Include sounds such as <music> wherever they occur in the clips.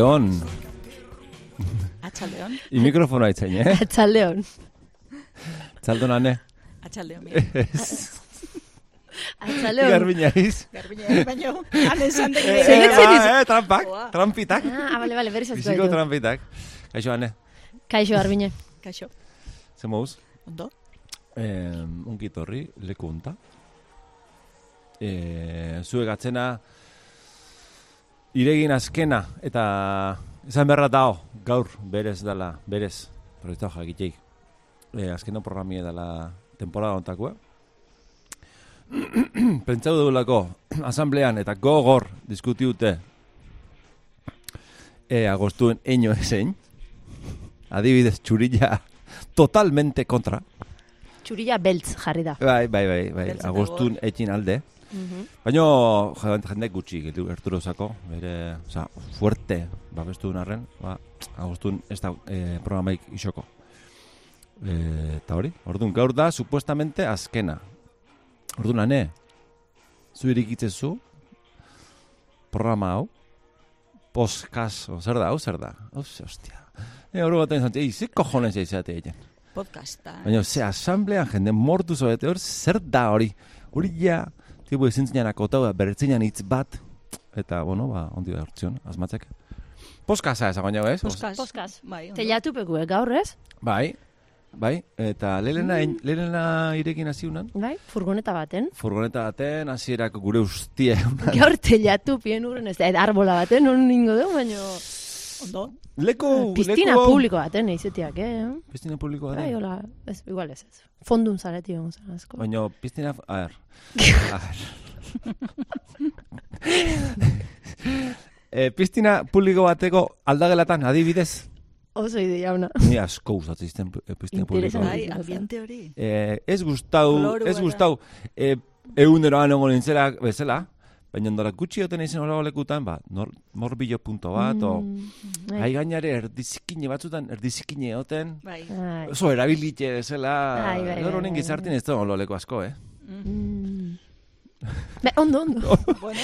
hon, Atxaldeon. i mikrofonoa itzain, eh? Atxaldeon. Txaldon ane. Atxaldeon. Atxaldeon. Garbina iz. Garbine, baino, han esan dek Eh, eh, iz- trampak, Oa. trampitak. Ah, bale, bale, berriz Biziko azko trampitak. Kaixo, ane, Kaixo, Arbine. Kaixo. ze mouz? Ondo? Eh, ungit horri, leku unta. Eh, zuek atzena iregin azkena eta izan berra dao, gaur, berez dala, berez, proiektu jakiteik. Eh, azkena programia dela temporada ontakoa. <clears throat> Pentsau dugulako, <clears throat> asamblean eta gogor diskutiute e, agostuen eño esein. Adibidez, txurilla <laughs> totalmente kontra. Txurilla beltz jarri da. Bai, bai, bai, bai. Agostun etxin alde. Mhm. Baina jende gutxi gitu Erturozako, bere, oza, fuerte babestu arren, ba, agostun ez da e, programaik isoko. E, eta hori, orduan, gaur da, supuestamente azkena. Orduan, ane, zu irikitzezu, programa hau, poskas, o, zer da, hau zer da? Hau, hostia. E, hori baten zantzia, ei, ze cojones izate egin. Podcasta. Baina, ze, asamblean jende mortu zoete hor, zer da hori? Hori ja, tipo ezin zinan akotau, berretzinan hitz bat, eta, bueno, ba, ondi da hortzion, asmatzek. Poskasa ez, baina, ez? Poskas. Poskas. Bai. Telatu peku, eh, gaur ez? Bai, bai, eta lelena, mm. lelena irekin hasiunan, Bai, furgoneta baten. furgoneta baten, hasierako gure ustie, Gaur telatu pien urren ez da, arbola baten, non ningo du, baina... Ondo? leku, Piztina leku publiko baten, eizetiak, eh? Piztina publikoa da. Bai, hola, ez, igual ez ez. Fondun zareti gongo zara asko. Baina, piztina, a ver, <laughs> a ver. e, piztina publiko bateko aldagelatan, adibidez, Oso ide jauna. ni asko gustatzen izten piztina publiko. Bai, ambiente hori. Eh, ez gustau, ez gustau, eh, eguneroan ongo nintzela bezala, baina ondola gutxi joten izan hola lekutan, ba, nor, morbilo punto bat, o, Mm, hai gainare erdizikine batzutan, erdizikine egoten, Bai. Ai. oso erabilite bezala, Ai, bai, gaur bai, honen bai, gizartin ez da leku asko, eh? Mm. Be, ondo, ondo. <laughs> Bueno,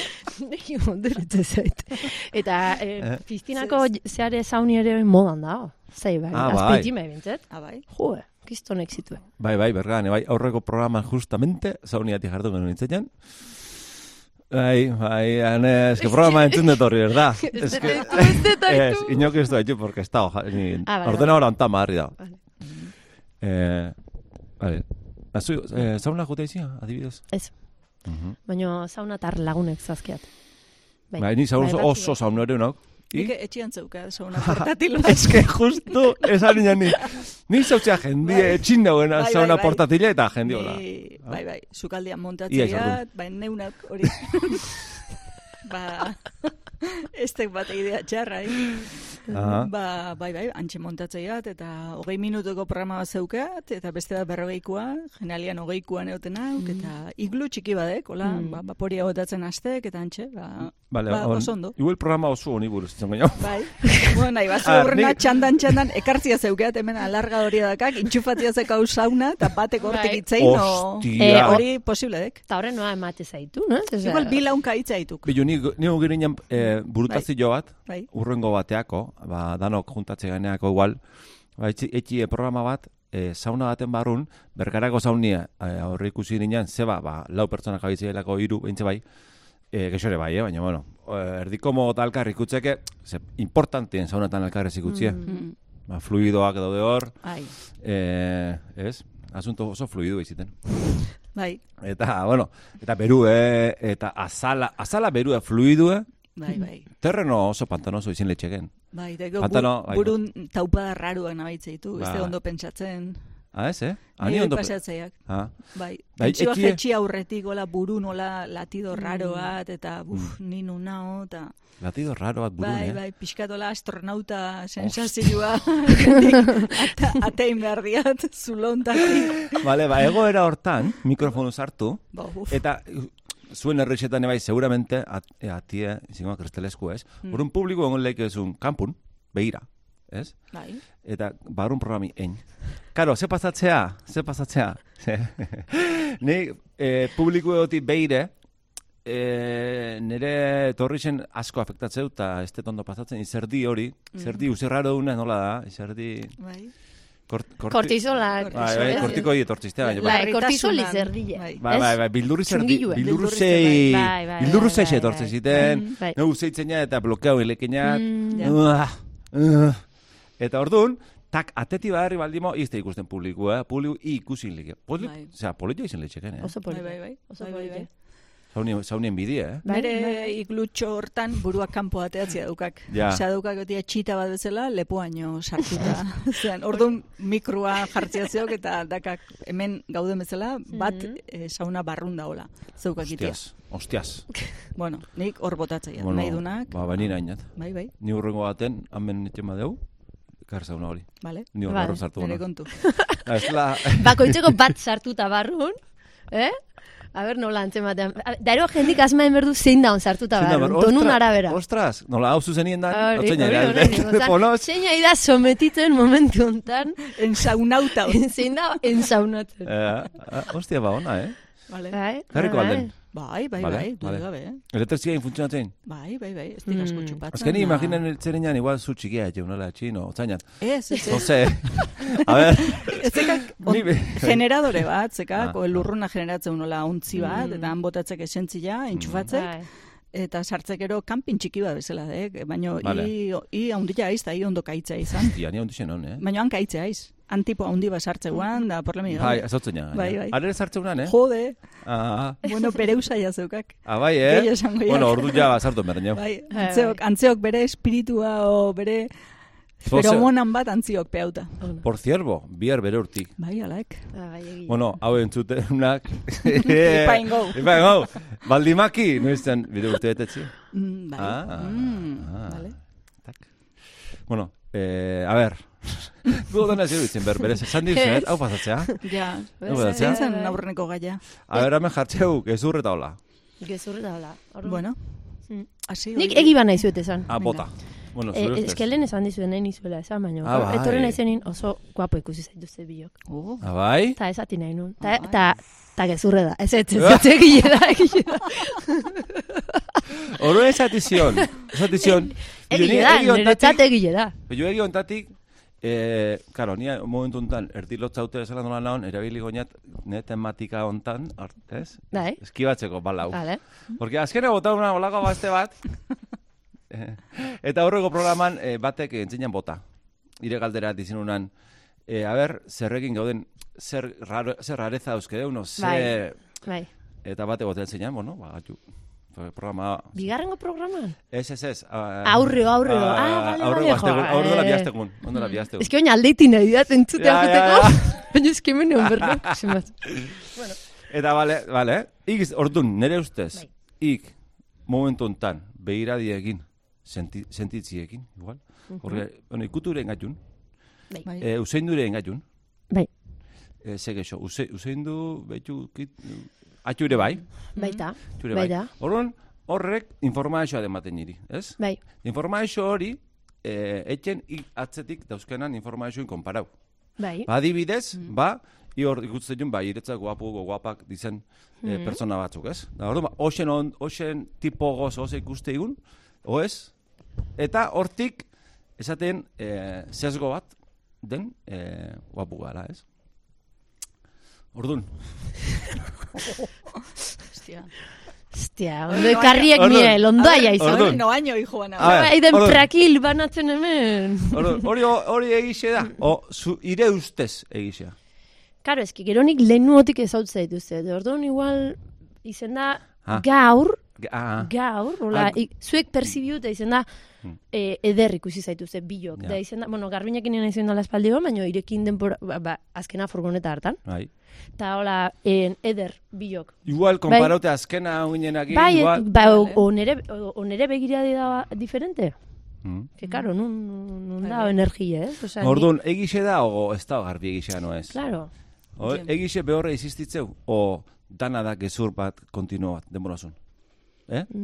Neki ondo iruditzen zait. Eta eh, Eh? piztinako zeare zauni ere modan da. Zai, bai, Ah, bai. azpeiti mai bintzet. ah, bai. Jo, kistonek zituen. Bai, bai, bergane, bai, aurreko programan justamente, zauniati jartu genuen nintzen Bai, bai, ane, eske programa <laughs> entzun dut horri, verdad? Ez Es dut que- <laughs> aitu, ez inok ez du haitu, porque ez ja- ni Ah, vale, ordenadora onta marri dago. Vale. Eh, vale. Azu, eh, zauna jute izia, adibidez? Ez. Mhm. Baina zauna tar lagunek zazkiat. Bai, ni zaun bai, oso bai. zaunere nok. Nik I? etxian zeuka, zauna <laughs> portatil bat. Ez que justu, esan nian ni. Ni zautzea jendie Bai. etxin dagoena Bai, bai, zauna bai. portatile eta jendie hola. Ni- Bai, bai, sukaldean Ia montatzea, bai, neunak hori. <laughs> ba, ez tek bat idea txarra, eh? Aha. Ba, bai, bai, antxe montatzeiat, eta hogei minutuko programa bat zeukat, eta beste bat berrogeikoa, generalian hogeikoan egoten hauk, eta iglu txiki badek, hola, Mm. ba, baporia botatzen aztek, eta antxe, ba, Vale, ba, on, oso ondo. Igual programa oso honi buruz izan gaino. <laughs> Bai, bueno, nahi, bazu Ah, horrena nik- txandan txandan ekartzia zeukeat hemen alargadoria dakak, intxufatzia zekau sauna, eta batek hortik Bai. itzein, no... Hostia. Eh, Hori posible dek. Eta horren noa emate zaitu, no? Ez, Igual bi launka hitza dituk. Bilu, ni, ni girinan eh, burutazio bat, Bai. urrengo bateako, ba, danok juntatze ganeako igual, ba, etxi, etxi e, programa bat, e, sauna baten barrun, bergarako saunia e, aurre ikusi ginen, zeba, ba, lau pertsona jabitzeelako hiru beintze bai, e, gexore bai, eh? baina, bueno, e, erdikomo eta alkar ikutzeke, ze, importantien saunatan alkar ez ikutzie, Mm. ba, fluidoak daude hor, Ai, e, ez? Asunto oso fluido iziten. bai, Eta, bueno, eta berue, eta azala, azala berue fluidue, bai, bai. terreno oso pantanoso izin letxeken. Bai, da gero Pantano, bu, bai. burun taupada raruak nabaitze ditu, Ba. beste ondo pentsatzen. Ah, ez, eh? Ni Nire ondo... pasatzeiak. Ah, Bai, Bai, pentsioa ekie- jetxi aurretik, gola buru nola latido raro bat, eta buf, Mm. ni nunao, eta latido raro bat burun, bai, eh? bai, pixkatola astronauta sensazioa, <laughs> ata, atein behar diat, zulontatik. Vale, ba, egoera hortan, mikrofonu sartu, Ba, eta uh, zuen errexetan ebai, seguramente, at, e, atie, izango kristelesku, ez? Mm. Orduan publiko egon leik ezun, kanpun, begira, ez? Bai. Eta barun programi ein. Karo, ze pasatzea, ze pasatzea. <laughs> Ni eh, publiko egotik beire, eh, nire torri zen asko afektatzeu, eta ez ondo pasatzen, izerdi hori, izerdi uzerraro duna nola da, izerdi... Bai. Kort, korti- Kortizolak. Bai, bai, kortiko hori etortziztea, baina... Bai, Larritasunan, kortisol izerdile. bai. Bai, bai, bai, bildurri zerdi, Bildurri zei, bai, bai, bai, bai, zei bai, etortzen bai. ziten, Mm, bai. neu zeitzena eta blokeo elekenak, Mm, Ja. Eta orduan, tak, ateti badarri baldimo, izte ikusten publiku, eh? Publiku ikusi like. Poli, Bai. Osea, politia izan leitxeken, eh? Oso Bai, polita. bai, bai. Oso Bai, bai, bai. Zaunien, zaunien bidie, eh? Bai, Bere bai. iglutxo hortan buruak kanpo ateatzia daukak. Ja. Osea, daukak gotia txita bat bezala, lepoaino sartuta. <laughs> Zean, orduan mikroa jartzea zeok eta dakak hemen gauden bezala, bat eh, sauna barrun daola. Zeukak itia. Hostias, hostias. <laughs> Bueno, nik hor botatzaia, Bueno, nahi dunak. Ba, baini nainat. Bai, bai, Ni urrengo baten, hamen nitzen badeu, kar zauna hori. bale. Ni hor Vale, barro sartu gana. kontu. <laughs> Ez la... <laughs> Bakoitzeko bat sartuta barrun, eh? A ber, nola antzematean. A- Da ero jendik asmaen berdu zein daun sartuta barrun, ber- tonun ostra- arabera. Ostras, nola hau zuzenien da, Ponoz, Zein ari da sometitzen momentu hontan, Ensaunauta. <laughs> zein da ensaunatzen. eh, eh, hostia, ba, ona, eh? Vale. Bai, Jarriko bai, alden. Bai, bai, Vale, bai, dude vale. gabe, eh? Elektrizia funtzionatzen. Bai, bai, bai, ez dik asko Mm. txupatzen. Azkeni, da. imaginen eltzerenean, igual zu txikia, jeunela txino, otzainan. Ez, ez, No ez. sé. A ver, Ez <laughs> generadore bat, zekak, Ah, o lurruna generatzen nola ontzi bat, Mm. eta han botatzek esentzia, entxufatzek, Bai. Eta sartzek ero kanpin txiki bat bezala, eh? baina Vale. i, i haundila aiz, da i ondo kaitzea izan. Ia, ni ondixen hon, eh? Baina han kaitzea aiz. Han tipo haundi bat sartzeuan, da porlemi Bai, azautzen ja. Bai, bai. Arere sartzeunan, eh? Jode, Ah, bueno, bere usaia zeukak. <laughs> ah, bai, eh? Bueno, ordu ja sartu merreño. Bai, Bai, antzeok, antzeok bere espiritua o bere feromonan bat antziok peuta. Por ciervo, bihar bere urtik. Bai, alaek. Bai, egia. Bueno, hau entzutenak... Ipaingo. <laughs> Ipaingo. Baldimaki, noizten, bide urte betetzi. Mm, bai. Ah, mm, ah. vale. Tak. Bueno, eh, a ver. <laughs> Gu dena ziru itzen ber, berez, esan dizuet, hau pasatzea. <laughs> Ja, Hau pasatzea. zein zen aurreneko gaia. A ver, hemen jartzeu, gezur eta hola. Gezurre da, hola. Orduan. Bueno, Mm. hasi. Nik egi bana izuet esan. Ah, Venga. Bueno, E, ustez. eskelen esan dizuen nahi nizuela esan, baina Ah, bai. etorren naizenin oso guapo ikusi zaituzte biok. Oh, Ah, bai? Ta esati nahi nun. Ta, Ah, ta, ta gezurre da. Ez ez, ez, <laughs> ez, egile da, egile da. Oro esatizion. Esatizion. Egile da, niretzat egile da. Jo egi ontatik, eh, karo, ni momentu hontan erdi lotzaute bezala nola naon, erabili goñat, ne tematika hontan, art- ez? Bai. Eskibatzeko balau. Vale. Porque azkena bota una olako gazte bat, eh, <laughs> <laughs> eta horrego programan eh, batek entzeinan bota. Ire galdera dizinunan, eh, a ber, zerrekin gauden, zer, raro, zer rareza euskede, uno, ze... Bai. Bai. Eta bate bote entzeinan, bueno, ba, atu, programa... Bigarrengo programan? Ez, ez, ez. Aurreo, aurreo. Ah, vale, vale, joa, aurrego la eh. biastegun, ondo la biastegun. Ez que oin aldeiti nahi da, entzute Ja. Baina ez que hemen egon berro. <laughs> zenbat. Eta bale, bale, ik ordun nere ustez, Bai. ik momentu hontan begiradiekin, senti, sentitziekin, igual. Porque, bueno, ikuturen gatun, bai. e, useinduren gatun, Bai, e, ze gexo, use, useindu, kit, atxure bai, baita. atxure bai. Baita. Orduan, horrek informazioa dematen niri, ez? Bai, Informazio hori, e, etxen ik atzetik dauzkenan informazioen konparau. bai. Ba, adibidez, ba, i hor ikusten jun, ba, iretzak guapu, guapak dizen eh, pertsona batzuk, ez? Da, orduan, ba, oxen, on, oxen tipo goz, oze ikuste igun, o ez? Eta hortik, esaten, eh, sesgo bat, den, eh, guapu gara, ez? Orduan, Hostia. Hostia, ondo ekarriek Orduan, miel, ondoaia izan. Orduan. No año, hijo bana. A ver, Aiden prakil banatzen hemen. hori, hori egixe da, o, zu, ire ustez egixea. Karo, eski, gero nik lehenuotik ezautza dituzte. Orduan, igual, izen da, Ah. gaur, Ah, gaur, hola, Ah. ik, zuek perzibiu eta izen da, Hmm. e, eder ikusi zaituzte bilok. Ja. Da izen da, bueno, garbinekin nena izen dela espaldi hon, baina irekin denpora, ba, ba, azkena furgoneta hartan. bai. Ta hola, en, eder bilok. Igual, konparaute azkena ginenak Bai, igual. ba, o, Vale. o nere, o, o nere begiradi da diferente. Mm. Que karo, nun, nun Bai, da bai. energia, ez? Osea, ni- Orduan, egixe da, o ez da garbi egixea, no ez? Claro. O, egixe behorre existitzeu, o dana da gezur bat kontinua bat, denborazun. Eh? <laughs>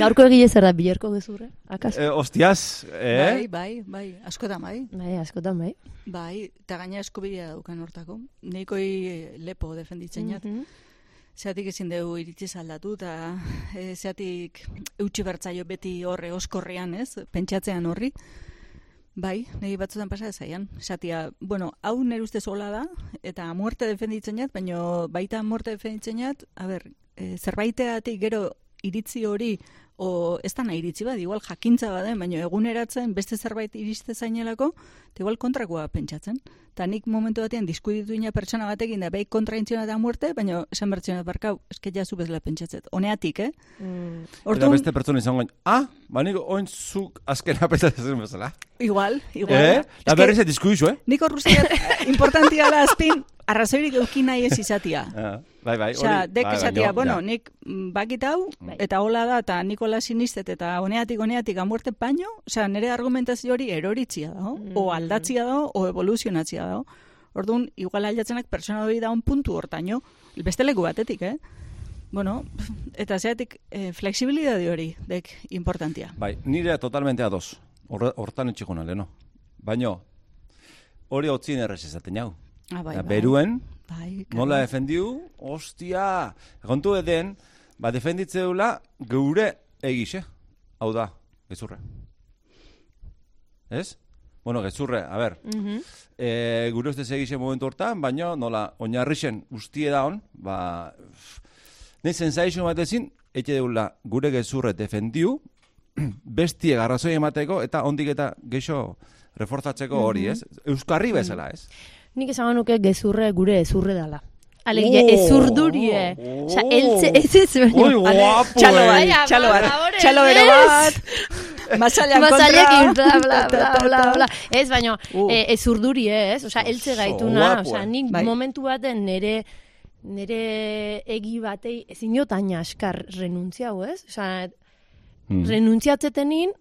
Gaurko egile zer da bilerko gezurre? Akaso? Eh, hostiaz, eh? Bai, bai, bai, askotan bai. Bai, askotan bai. Bai, eta gaina eskubidea daukan hortako. Neikoi lepo defenditzen jat. Mhm. Zeatik ezin dugu iritziz aldatu, eta e, zeatik eutxi bertzaio beti horre oskorrean, ez? Pentsatzean horri. Bai, nahi batzutan pasa zaian. Zatia, bueno, hau nire ustez hola da, eta muerte defenditzen jat, baina baita muerte defenditzen jat, a ber, e, zerbaiteatik gero iritzi hori, o ez da nahi iritzi bat, igual jakintza baden, baina eguneratzen beste zerbait iriste zainelako, eta igual kontrakoa pentsatzen. Ta nik momentu batean diskuditu ina pertsona batekin da behi kontraintziona da muerte, baina esan bertziona barkau, eske ja zu bezala pentsatzet. Honeatik, eh? Mm. Eta Orduan, beste pertsona izango ah, ba nik oin zuk azkena <laughs> pentsatzen bezala. igual, igual. Eh? Da Eske berriz diskuizu, eh? Nik horruziat, importantia da azpin, arrazoirik euki nahi ez izatia. <laughs> Bai, bai, Osea, hori. dek bai, bai, esatia, bueno, ja. nik mm, bakit hau, Bai. eta hola da, eta nikola sinistet, eta honeatik, honeatik, amuerte paño, osea, nire argumentazio hori eroritzia da, o aldatzia da, o evoluzionatzia da. Orduan, igual aldatzenak pertsona hori da un puntu hortaino, beste leku batetik, eh? Bueno, eta zeatik, eh, flexibilidade hori, dek importantia. Bai, nire totalmente ados. Hortan etxikona, leno. Baina, hori hotzien errez ezaten jau. Ah, bai, bai. beruen, Bai, nola defendiu, ostia, kontu eden, ba defenditzeula geure egixe. Hau da, gezurre. Ez? Bueno, gezurre, a ber, Mhm. e, gure ustez egixe momentu hortan, baina nola, oinarrixen ustie da hon, ba, nahi sensation bat ezin, ete deula gure gezurre defendiu, <clears throat> bestie garrazoi emateko, eta ondik eta geixo reforzatzeko hori, ez? Euskarri bezala, ez? Nik esango nuke gezurre gure ezurre dala. Alegia, Oh! ezurdurie. Oh! Osea, eltze, ez ez baino. Oi, Ale, guapo, txalo eh? bat, txalo bat, txalo bero bat, <laughs> masailan kontra. bla, bla, bla, bla. Ez, baino, Uh. eh, ezurduri ez, osea, eltze gaituna, osea, eh. nik Bai. momentu baten nere nere egi batei ezin diot aina askar renuntziau, ez? Osea, Hmm. renuntziatzetenin,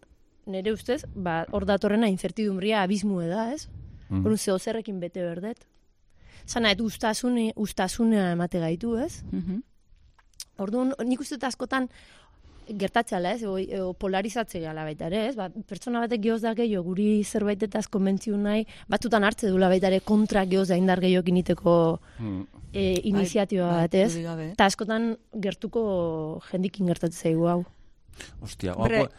nere ustez, ba, hor datorrena incertidumbria abismue da, ez? Mm. Orduan zeo zerrekin bete berdet. Zana, et ustasune, ustasuna emate gaitu, ez? Mhm. Orduan, nik uste askotan gertatzea, ez? O, o polarizatze gala baita ere, ez? Ba, pertsona batek gehoz da gehiago guri zerbaitetaz konbentziu nahi, batzutan hartze dula baita ere kontra gehoz da indar gehiago egiteko Hmm. e, iniziatiba Bai, bat, ez? Eta askotan gertuko jendikin gertatzen zaigu hau. Ostia, guapo.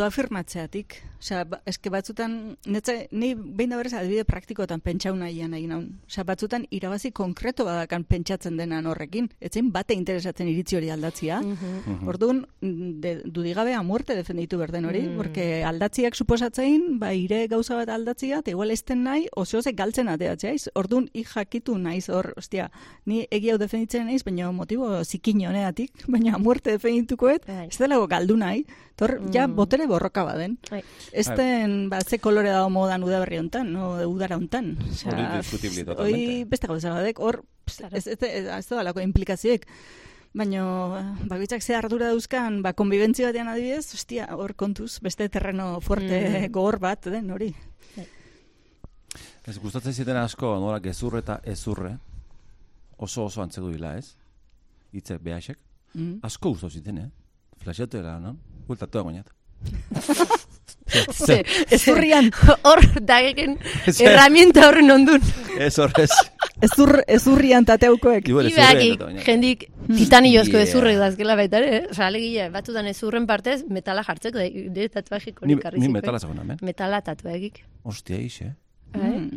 autoafirmatzeatik. Osea, ba, eske batzutan, netze, ni behin da berez adibide praktikoetan pentsau nahian egin naun. Osea, batzutan irabazi konkreto badakan pentsatzen denan horrekin. Etzein bate interesatzen iritzi hori aldatzia. Mhm. Orduan, de, dudigabe a muerte defenditu berden hori, Mm. porque aldatziak suposatzein, ba, ire gauza bat aldatzia, eta igual esten nahi, oso galtzen ateatzeaiz. Orduan, ik jakitu naiz hor, ostia, ni egi hau defenditzen naiz, baina motibo zikin honeatik, baina a muerte defenditukoet, Bai. ez delago galdu nahi, tor, ja, Mm. botere borroka baden. Bai. Ez den, ba, ze kolore dago modan udaberri hontan, no, udara hontan. Osea, Hori totalmente. beste gauza badek, hor, ez, ez, ez, ez da lako implikazioek. Baina, bakoitzak ze ardura dauzkan, ba, konbibentzio batean adibidez, ostia, hor kontuz, beste terreno fuerte Mm. <laughs> gogor bat, den, hori. Ez gustatzen ziten asko, nola gezurre eta ezurre, oso oso antzegu dila, ez? Hitzek behaxek. Mm. Asko gustatu ziten, eh? Flasheatu dela, no? Bultatu da goñat. Ze- Ez urrian, Hor, dageken, Ze- herramienta horren ondun. Ez horrez. ez, ur, ez urrian tateukoek. Eta jendik titanilozko Yeah. ezurrek dazkela baita ere, eh? Osa, alegia, batzutan ezurren partez, metala jartzeko, da, de tatuajik Ni, hori karri ni zikoen. metala zagoen hemen. Metala tatuagik. Ostia, ixe. Bai,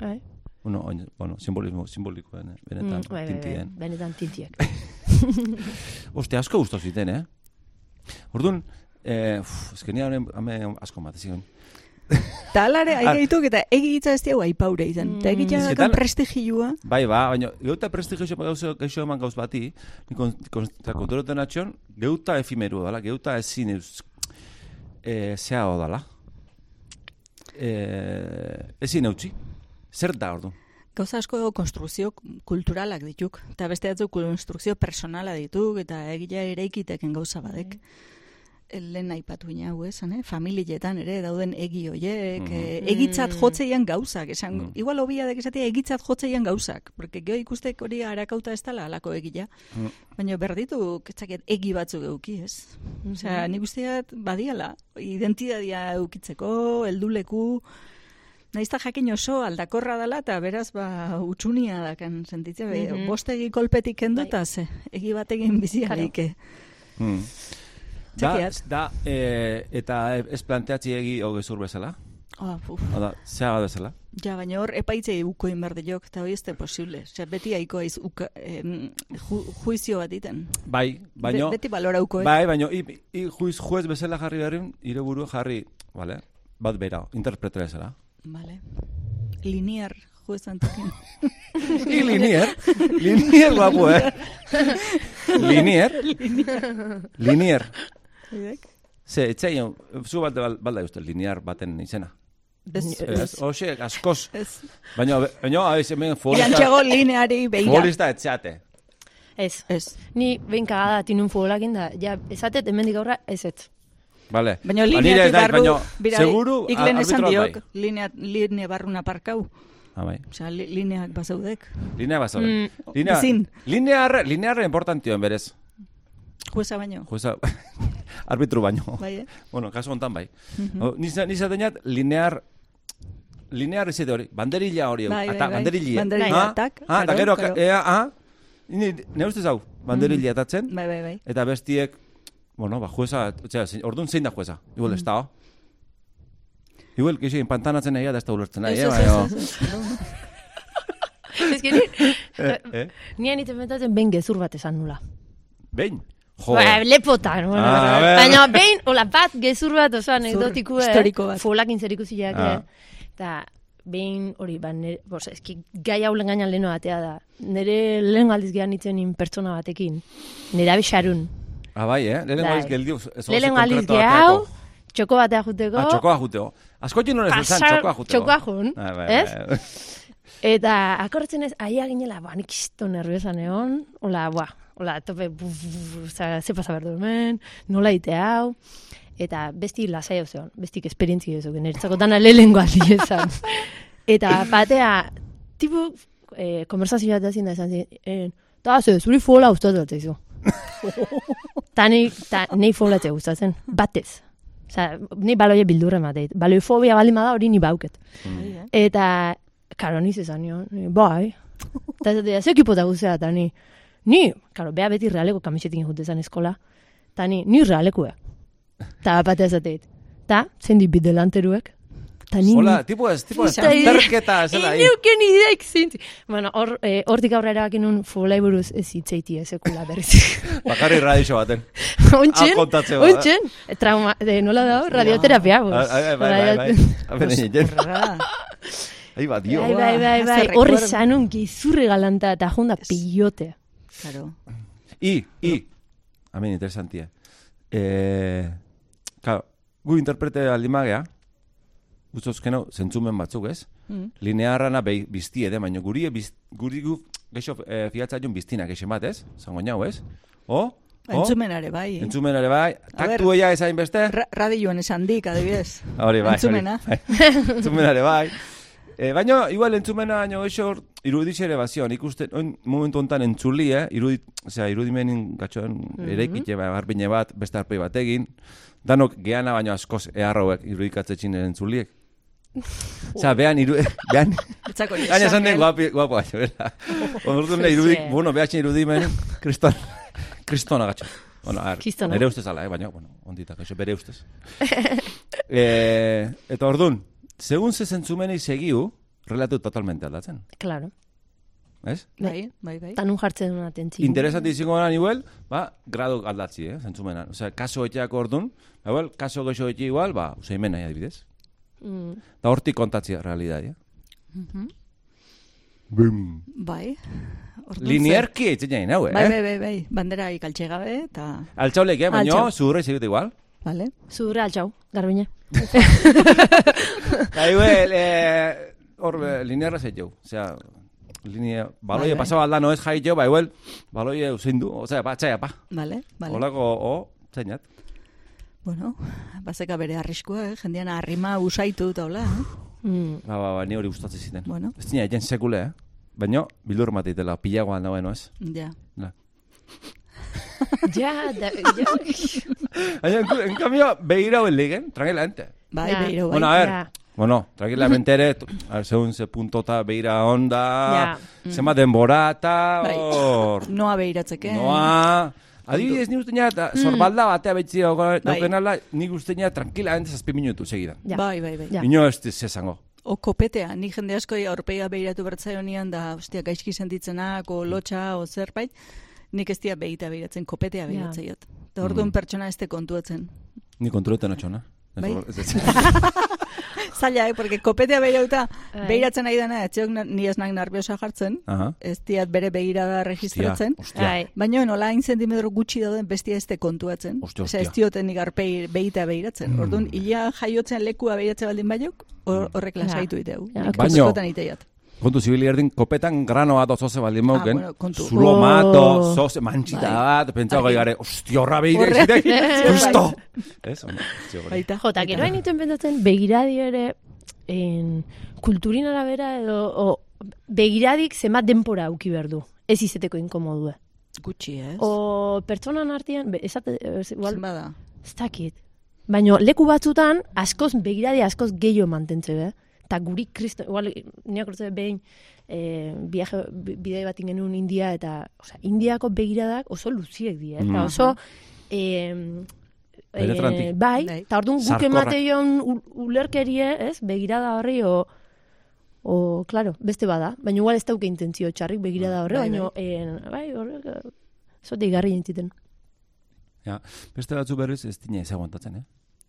Mm. Bueno, oin, bueno, simbolismo, simbolikoen, eh? benetan, Mm, bai, bai, bai, tintien. benetan tintiak. <laughs> Ostia, asko gustatu ziten, eh? Orduan, eh, ez hemen hemen asko mate zion. <laughs> Ta alare, Ah. aigeituk eta egitza ez diau aipaure izan. Eta Mm. egitea Ez que dakan tal- prestigioa. Bai, ba, baina geuta prestigio gauza gaixo eman gauz bati, ni kon, atxon, geuta efimeru dala, geuta ezin eus, e, zea dala. E, ezin eutzi. Zer da ordu? Gauza asko konstrukzio kulturalak dituk. Eta beste batzu konstrukzio personala dituk, eta egila ere ikiteken gauza badek. lehen aipatu ina hau esan, eh? familietan ere dauden egi hoiek, Mhm. eh, egitzat Mm. jotzeian gauzak, esan, Mm. igual hobia dek esatea egitzat jotzeian gauzak, porque geho ikustek hori harakauta ez dela alako egila, Mm. baina berditu, ketzaket, egi batzuk euki, ez? Osea, nik usteat badiala, identidadia eukitzeko, helduleku, Naizta jakin oso aldakorra dela eta beraz ba utxunia dakan sentitzea. Mm Mhm. Bostegi kolpetik kendu Bai. ze, egi batekin biziarik. eh. Hmm. Da, da e, eta ez planteatzi egi hogezur bezala? Ah. Oda, zea bezala? Ja, baina hor epaitzei uko inberde jok, eta hori ez da posible. Osea, beti aiko aiz uka, em, ju, juizio bat iten. Bai, baino... Be, beti balora uko, eh? Bai, baino, i, i, juiz, juez bezala jarri berrin, ire buru jarri, vale, bat bera, interpretera ezala. Vale. Linear, juez antokin. I <laughs> linier, linier guapo, eh? linier, linier. Oidek? Ze, etxeio, zu bat balda uste, linier baten izena. Ez, hoxe, askoz. Baina, baina, haiz hemen futbolista, Jantxego lineari behira. futbolista etxeate. Ez. Ez. Ni behin kagada tinun futbolakin da, ja, esatet hemendik aurra ez ez. Vale. Baina Ba, lineatik ez naiz, barru, baino, bira, seguru, iklen esan diok, bai. linea, linea barruna parkau. Ah, bai. Osea, li, lineak bazaudek. Linea bat zabe. Mm, Linea, ezin. linear, linear importantioen berez. Jueza baino. Jueza, <laughs> arbitru baino. Bai, eh? Bueno, kasu hontan bai. Mhm. Oh, Nisa, nisa deinat, linear, linear izate hori, banderilla hori, Bai, bai, ata, bai. banderilla. Banderilla, Ah? tak, Ah, eta karo, gero, karo. ea, ah, ni, ne ustez hau, banderilla atatzen, Bai, bai, bai. eta bestiek, bueno, ba, jueza, zein- orduan zein da jueza? Igual, ez da, oh? Igual, gixi, pantanatzen egia da ez da ulertzen nahi, Ez, eh, <laughs> que ni, Eh, eh? ni anitzen mentatzen behin gezur bat esan nula. Behin? Jo, Ba, lepotan, bueno, Ah, baina behin, hola, bat gezur bat oso anekdotiku, historiko bat. Folakin zerikusiak, Ah. eh? Eta behin hori, ba, nire, bos, eski, gai hau gainan leheno batea da. Nire lehen aldiz gehan nitzenin pertsona batekin. Nire abixarun. Ah, bai, eh? Lehen Bai. gaiz geldi, ez Lehen aldiz gehau, txoko batea juteko. Ah, txokoa juteo. Asko horrez esan, pasar- txokoa juteo. txokoa jun, Ah, bai, ez? bai. <laughs> Eta akortzen ez, aia ginela, ba, nik isto nerviosa neon, hola, ba, hola, tope, buf, buf, ze pasa behar hemen, nola ite hau, eta besti lasai hau zeon, bestik esperientzi ez zuken, eritzako dana lehengo aldi esan. <laughs> eta batea, tipo, eh, konversazioa da zin da esan zin, eh, ta, ze, zuri fola ustatu izu. <laughs> ta nei, ta, nei folatzea gustatzen, batez. Osa, ni baloie bildurre mateit. Baloi fobia baldin bada hori ni bauket. Eh? Eta, karo, niz esan nion, ni, bai. <laughs> Eta ez dira, ze ekipota guzea, eta ni, ni, karo, bea beti realeko kamisetin jute zen eskola, eta ni, ni realekue. Eta batea zateit. Ta, zein dit bit delanteruek. Ta ni, Hola, tipo ez, tipo ez, azterketa, zela ahí. Ineuken ideik zintzi. Bueno, hor, eh, hortik aurrera bakin nun fulai buruz ez hitzeiti ezekula berriz. <laughs> Bakarri radixo baten. Ontxen, Ah, ontxen, trauma, de, nola da, radioterapia, Ah, bos. ah, Bai, bai, bai, bai. Horra. Ahí va, dio. Bai, bai, bai, bai, horre zanun gizurri galanta eta junda pilote. Claro. I, i. Amen, interesantia. Eh, claro, gu interprete aldimagea, guztozkeno zentzumen batzuk, ez? Mm. Linearrana behi biztie, de, baina guri, biz, guri gu, geixo, eh, fiatzaion biztinak geixen bat, ez? Zango nau, ez? O? O? Entzumenare, bai. Entzumenare bai, taktu eia ezain beste? Ra radioan esan dik, adibidez. <laughs> Hori bai. Entzumena. bai. <laughs> Entzumenare bai. E, baina, igual entzumena baino eixo irudixere bazion, ikusten, oin momentu hontan entzuli, eh? Irudit, osea, irudimenin gatxoan Mhm. eraikitxe, ba, garbine bat, beste arpei bat egin, danok geana baino askoz eharrauek irudikatze txinen entzuliek. Osea, behan, iru, behan, Etzako gaina esan den guapi, guapo baino, bera. <laughs> Orduan irudik, Ze. bueno, behatxen irudimen, kriston, <laughs> kristona gatxo. Bueno, ar, Kristona. nere ustez ala, eh, baina, bueno, onditak, eso, bere ustez. <laughs> e, eta orduan, segun ze zentzumenei segiu, relatu totalmente aldatzen, Claro. ez? Bai, bai, bai. Tanun jartzen duen atentzi. Interesante izango gara nivel, ba, grado aldatzi, eh, zentzumenan. Osea, kaso etxeako orduan, ba, igual, kaso gexo etxe igual, ba, usaimen nahi adibidez. Mm. Da hortik kontatzia realitatea. Mhm. Bum. Bai. Orduan Linearki etxe nahi nau, eh? zer- Bai, bai, bai, bai. Bandera ikaltxe gabe, eta... Altxaulek, eh, baino, Altxau. zurre izegite igual. Vale. Zure altxau, garbine. Ba, <laughs> igual, eh, hor, eh, linearra zeitzeu. Osea, linea, baloie Bai, bai. pasaba alda, no ez jaitxeu, ba, igual, baloie uzein du, osea, ba, txaia, pa. Vale, vale. Olako, o, zeinat. Bueno, bazeka bere arriskua, eh? jendean arrima usaitu eta hola, eh? Mm. Ba, ba, ba, ni hori gustatzen ziten. Bueno, Ez dina, egen sekule, eh? Baina, bildur mateitela, pilagoan dagoen, no ez? ja. Na. <laughs> Ja, da, ja. Baina, en, en cambio, behira hoen ligen, tranquilamente. Bai, Ja. behiro, bai. Bueno, a ver, Ja. bueno, tranquilamente ere, a ver, según ze puntota behira onda, Ja. zema denbora eta Bai. hor, <laughs> Noa behiratzeke. noa... Adibidez, ni uste nina, sorbalda batea betzi Bai. daukenala, ni uste nina tranquilamente zazpi minutu segidan. Ja. Bai, bai, bai. Ja. Ino ez zezango. O kopetea, ni jende asko aurpegia behiratu bertzaionian da, ostia, gaizki sentitzenak, o lotxa, o zerbait, nik ez dia behita behiratzen, kopetea behiratzeiot. Eta orduan pertsona ez te kontuatzen. Ni kontroleten atxona. Bai. <laughs> <laughs> Zaila, eh? Porque kopetea behirauta, Bai. behiratzen nahi dena, etxeok ni ez nahi nerviosa jartzen, Aha. ez diat bere begirada registratzen. Ostia, Bai. Baina nola hain zentimetro gutxi dauden bestia ez kontuatzen. Ostia, Osea, ez ostia. dioten nik arpei behita behiratzen. Orduan, ia jaiotzen lekua behiratzen baldin baiok, hor- horrek lasaitu iteu. Ja, iteiat. Kontu zibili erdin, kopetan grano bat ozoze baldin mauken, Ah, bueno, kontu. zulo Oh. zoze, mantxita Bai. bat, pentsago gai gare, ostia, horra behire, Horre- zire, Bai. justo! Ez, ono, zio, Baita. Jota, gero hain nituen pentsatzen, begiradi ere, en, kulturin arabera edo, o, begiradik zenbat denpora auki behar du. Ez izeteko inkomodue. Gutxi, ez? O pertsonan artean, be, esate, ez, igual, Zenba da. ez dakit. Baina leku batzutan, askoz, begiradi askoz gehiago mantentze, be? Eta guri kristo, igual, niak urte behin, e, viaje, bi- bidei bat genuen India, eta, osea, Indiako begiradak oso luziek dira, eta Mhm. oso, e, Penetrantik. bai, Bai. eta orduan guk emateion ulerkerie, ez, begirada horri, o, o, claro, beste bada, baina igual ez dauke intentzio txarrik begirada horre, Bai, baina, bai, bai horrek, eh, zote igarri entziten. Ja, beste batzu berriz ez dine ez aguantatzen, eh?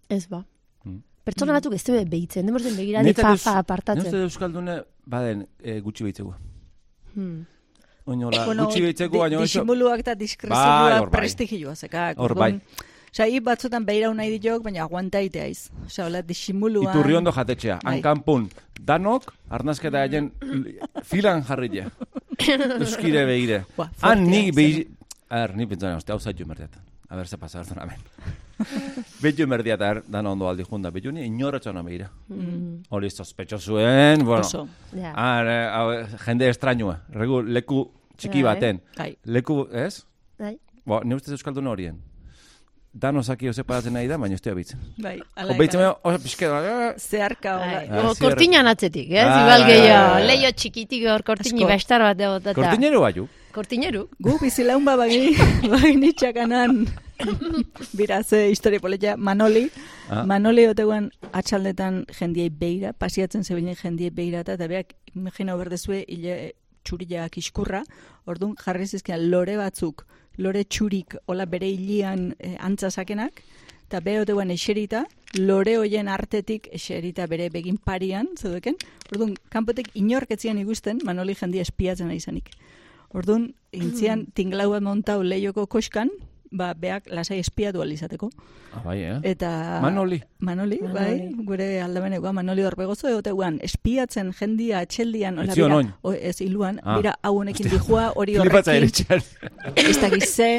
Ez ba. Mm. Pertsona batzuk ez dute behitzen, demorten begiradi Niretzat fa, eus- fa Ni apartatzen. uste Euskaldune, baden, e, gutxi behitzeko. Hmm. Oinola, gutxi behitzeko, di- baina disimuluak eta diskrezioak hor bai. prestigioa zekak. Hor bai. Osea, hi batzutan behirau nahi ditok, baina aguantaite aiz. Osea, hola, disimuluan... Iturri ondo jatetxea, Bai. hankanpun, danok, arnazketa haien filan jarrile. <coughs> Euskire behire. Han ni izan. behi... A ver, ni pentsaren, hostia, hau zaitu merdiat. A ver, se pasa, hartzen amen. <laughs> Behitu merdiat, a ver, dana ondo aldi junda. Behitu ni inoretxona behira. Mm. Hori sospecho zuen, bueno. Oso. Ja. Ah, eh, hau, jende estrañua. Regu, leku txiki Bai. baten. Bai. Leku, ez? Bai. Bo, ne ustez euskaldun horien. Dano zaki separatzen nahi da, baina ez behitza. Bai, ala Behitzen eka. oso pixke da, Zeharka, hola. Bai. Ah, O, zier- kortinan atzetik, ez? Bai, Igual bai, gehiago, leio txikitik hor kortini Asko. bastar bat dago. eta- Kortinero baiu. Kortineru? Gu bizilaun ba bagini, <laughs> bagini txakanan, bira ze historia poletia, Manoli, Ah. Manoli oteguan atxaldetan jendiei beira, pasiatzen zebilen jendiei beira, eta beak, imagina berdezue, hile txuriak iskurra, orduan jarri zizkian lore batzuk, lore txurik, hola bere hilian eh, antzasakenak, eta be oteguan eserita, lore hoien artetik eserita bere begin parian, zeudeken, orduan, kanpotek inorketzian ikusten, Manoli jendia espiatzen ari izanik. Orduan, <clears throat> intzian tinglau bat montau leioko koskan, ba, beak lasai espiatu alizateko. Ah, bai, eh? Eta... Manoli. Manoli, Manoli. bai, gure aldamenekoa, Manoli horbegozo, egote guan, espiatzen jendia atxeldian, hola, Etzion bira, oin. o, ez iluan, Ah. bira, hau honekin dijua, hori horrekin, ez dakiz ze,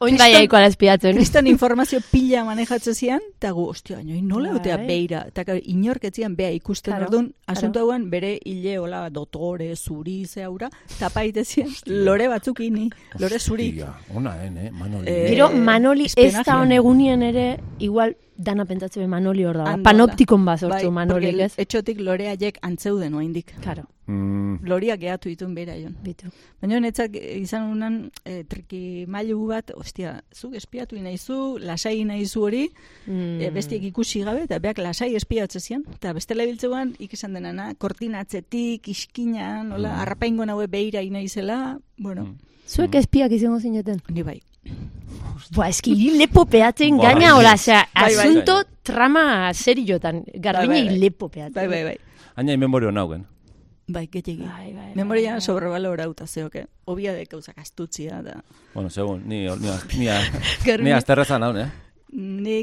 Oin Kriston- gai aikoa espiatzen. kriston informazio pila manejatzen zian, eta gu, ostia, nola Bai. otea beira, eta claro, inorketzian bea ikusten, Claro, orduan, claro. asunto hauan bere hile, hola, dotore, zuri, zehaura, tapaite zian, lore batzuk ini, lore zuri. Hostia, ona, eh, Manoli. Eh, Gero Manoli ez da honegunien ere, igual dana pentsatzen be Manoli hor da. Panoptikon bat sortzu Bai, Manolik, porque ez? Etxotik loreaiek antzeuden oindik. Claro, Mm, Loriak gehatu dituen bera jon. bitu. Baina netzak izan unan e, triki mailu bat, ostia, zuk espiatu nahizu, lasai nahizu hori, Mm. e, bestiek ikusi gabe, eta beak lasai espiatze zian. Eta bestela biltzeuan, ikesan denana, kortinatzetik, iskinan, hola, Mm. arrapaingo naue beira inaizela, bueno, Mm. Zuek espiak izango zineten. ni bai. Boa, eski lepo peatzen Bai. gaina, hola, osea, Bai, bai. asunto trama seriotan, garbine bai, bai. lepo peatzen. Bai, bai, bai. Aina memorio naugen. Bai, gehiagi. Bai, bai, Memoria bai. sobrevalorauta zeoke. Obia de gauzak astutzia da. Bueno, segun, ni, ni, ni, <laughs> Garbi. ni azterrezan naun, eh? ni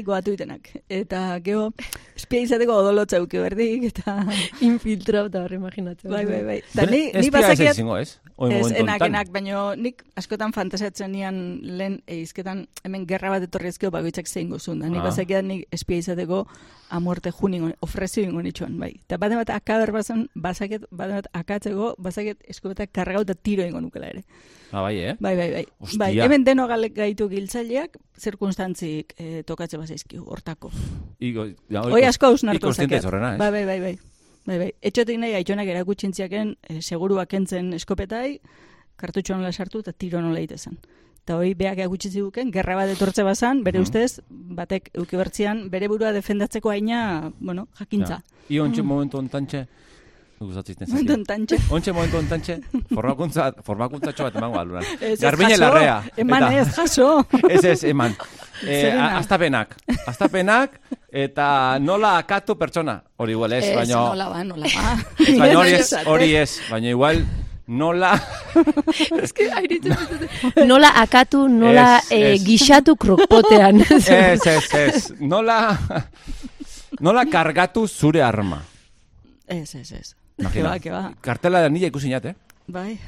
goatu itenak. Eta geho, espia izateko odolotza uke berdik, eta... <laughs> Infiltrau eta horri imaginatzen. Bai, bai, bai. Da, ni, Ez ni ez bazakiat... ez? Ez, momentu enak, enak, baino nik askotan fantasiatzen nian lehen eizketan hemen gerra bat etorri ezkeo bagoitzak zein gozun. Da, nik Ah. bazakiat nik espia izateko a muerte juningo, ofrezio ingo nitxuan, bai. Eta bade bat akaber bazan, bazaket, bade bat akatzeko, bazaket eskubetak kargau eta tiro ingo nukela ere. Ah, bai, eh? Bai, bai, bai. Ostia. Bai, hemen deno gaitu giltzaileak, zirkunstantzik eh, tokatze bazaizkiu, hortako. Igo, ja, Hoi asko hausnarko Ikostente zakeat. horrena? Bai, bai, bai, bai. Bai, bai. Etxotik nahi aitonak erakutxintziaken e, seguruak kentzen eskopetai, kartutxo nola sartu eta tiro nola itezan. Eta hoi beak erakutsi duken, gerra bat etortze bazan, bere Mhm. ustez, batek eukibertzian, bere burua defendatzeko aina, bueno, jakintza. I ontxe momentu ontantxe, gustatzen Momentu zaitu. tantxe. Ontxe momentu ontantxe, formakuntza, formakuntzatxo bat emango aluran. Ez, ez, Garbine larrea. Eman Eta- ez, jaso. <laughs> Ez ez, eman. <laughs> Eh, astapenak. Astapenak, eta nola akatu pertsona. Hori igual ez, Ez, baino... nola ba, nola ba. <laughs> Ez, baina hori ez, hori ez, baina igual nola... Ez que airitzen Nola akatu, nola Ez, eh, ez. gixatu krokpotean. Ez, ez, ez. Nola... Nola kargatu zure arma. Ez, ez, ez. Imagina. Keba, keba. Kartela da nila ikusi eh? Bai.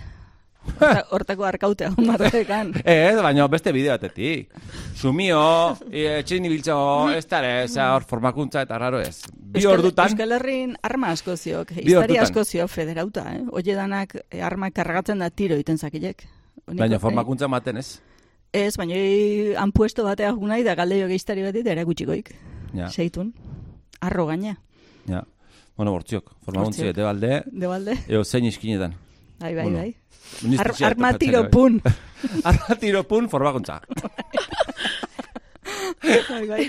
Horta- Hortako arkautea, marrekan. <laughs> Ez, baina beste bide batetik. Sumio, e, etxin ibiltzo, ez da ere, eza hor formakuntza eta raro ez. Bi ordutan, Euskal Herrin arma asko ziok, historia ordutan. asko ziok federauta, eh? Oie danak eh, arma kargatzen da tiro iten zakilek. Baina eh, formakuntza maten ez. Ez, baina eh, han puesto batea gunai da galdeio geistari batit erakutxikoik. Ja, Seitun. Arro gaina, ja. Bueno, bortziok, formakuntzi Bortziok. bete balde, de balde. eo zein iskinetan. Bai, bai, Bueno, bai. Ar, zizia arma topatzen tiro gabe. pun. <laughs> Arma tiro pun formakuntza. <laughs> bai, bai.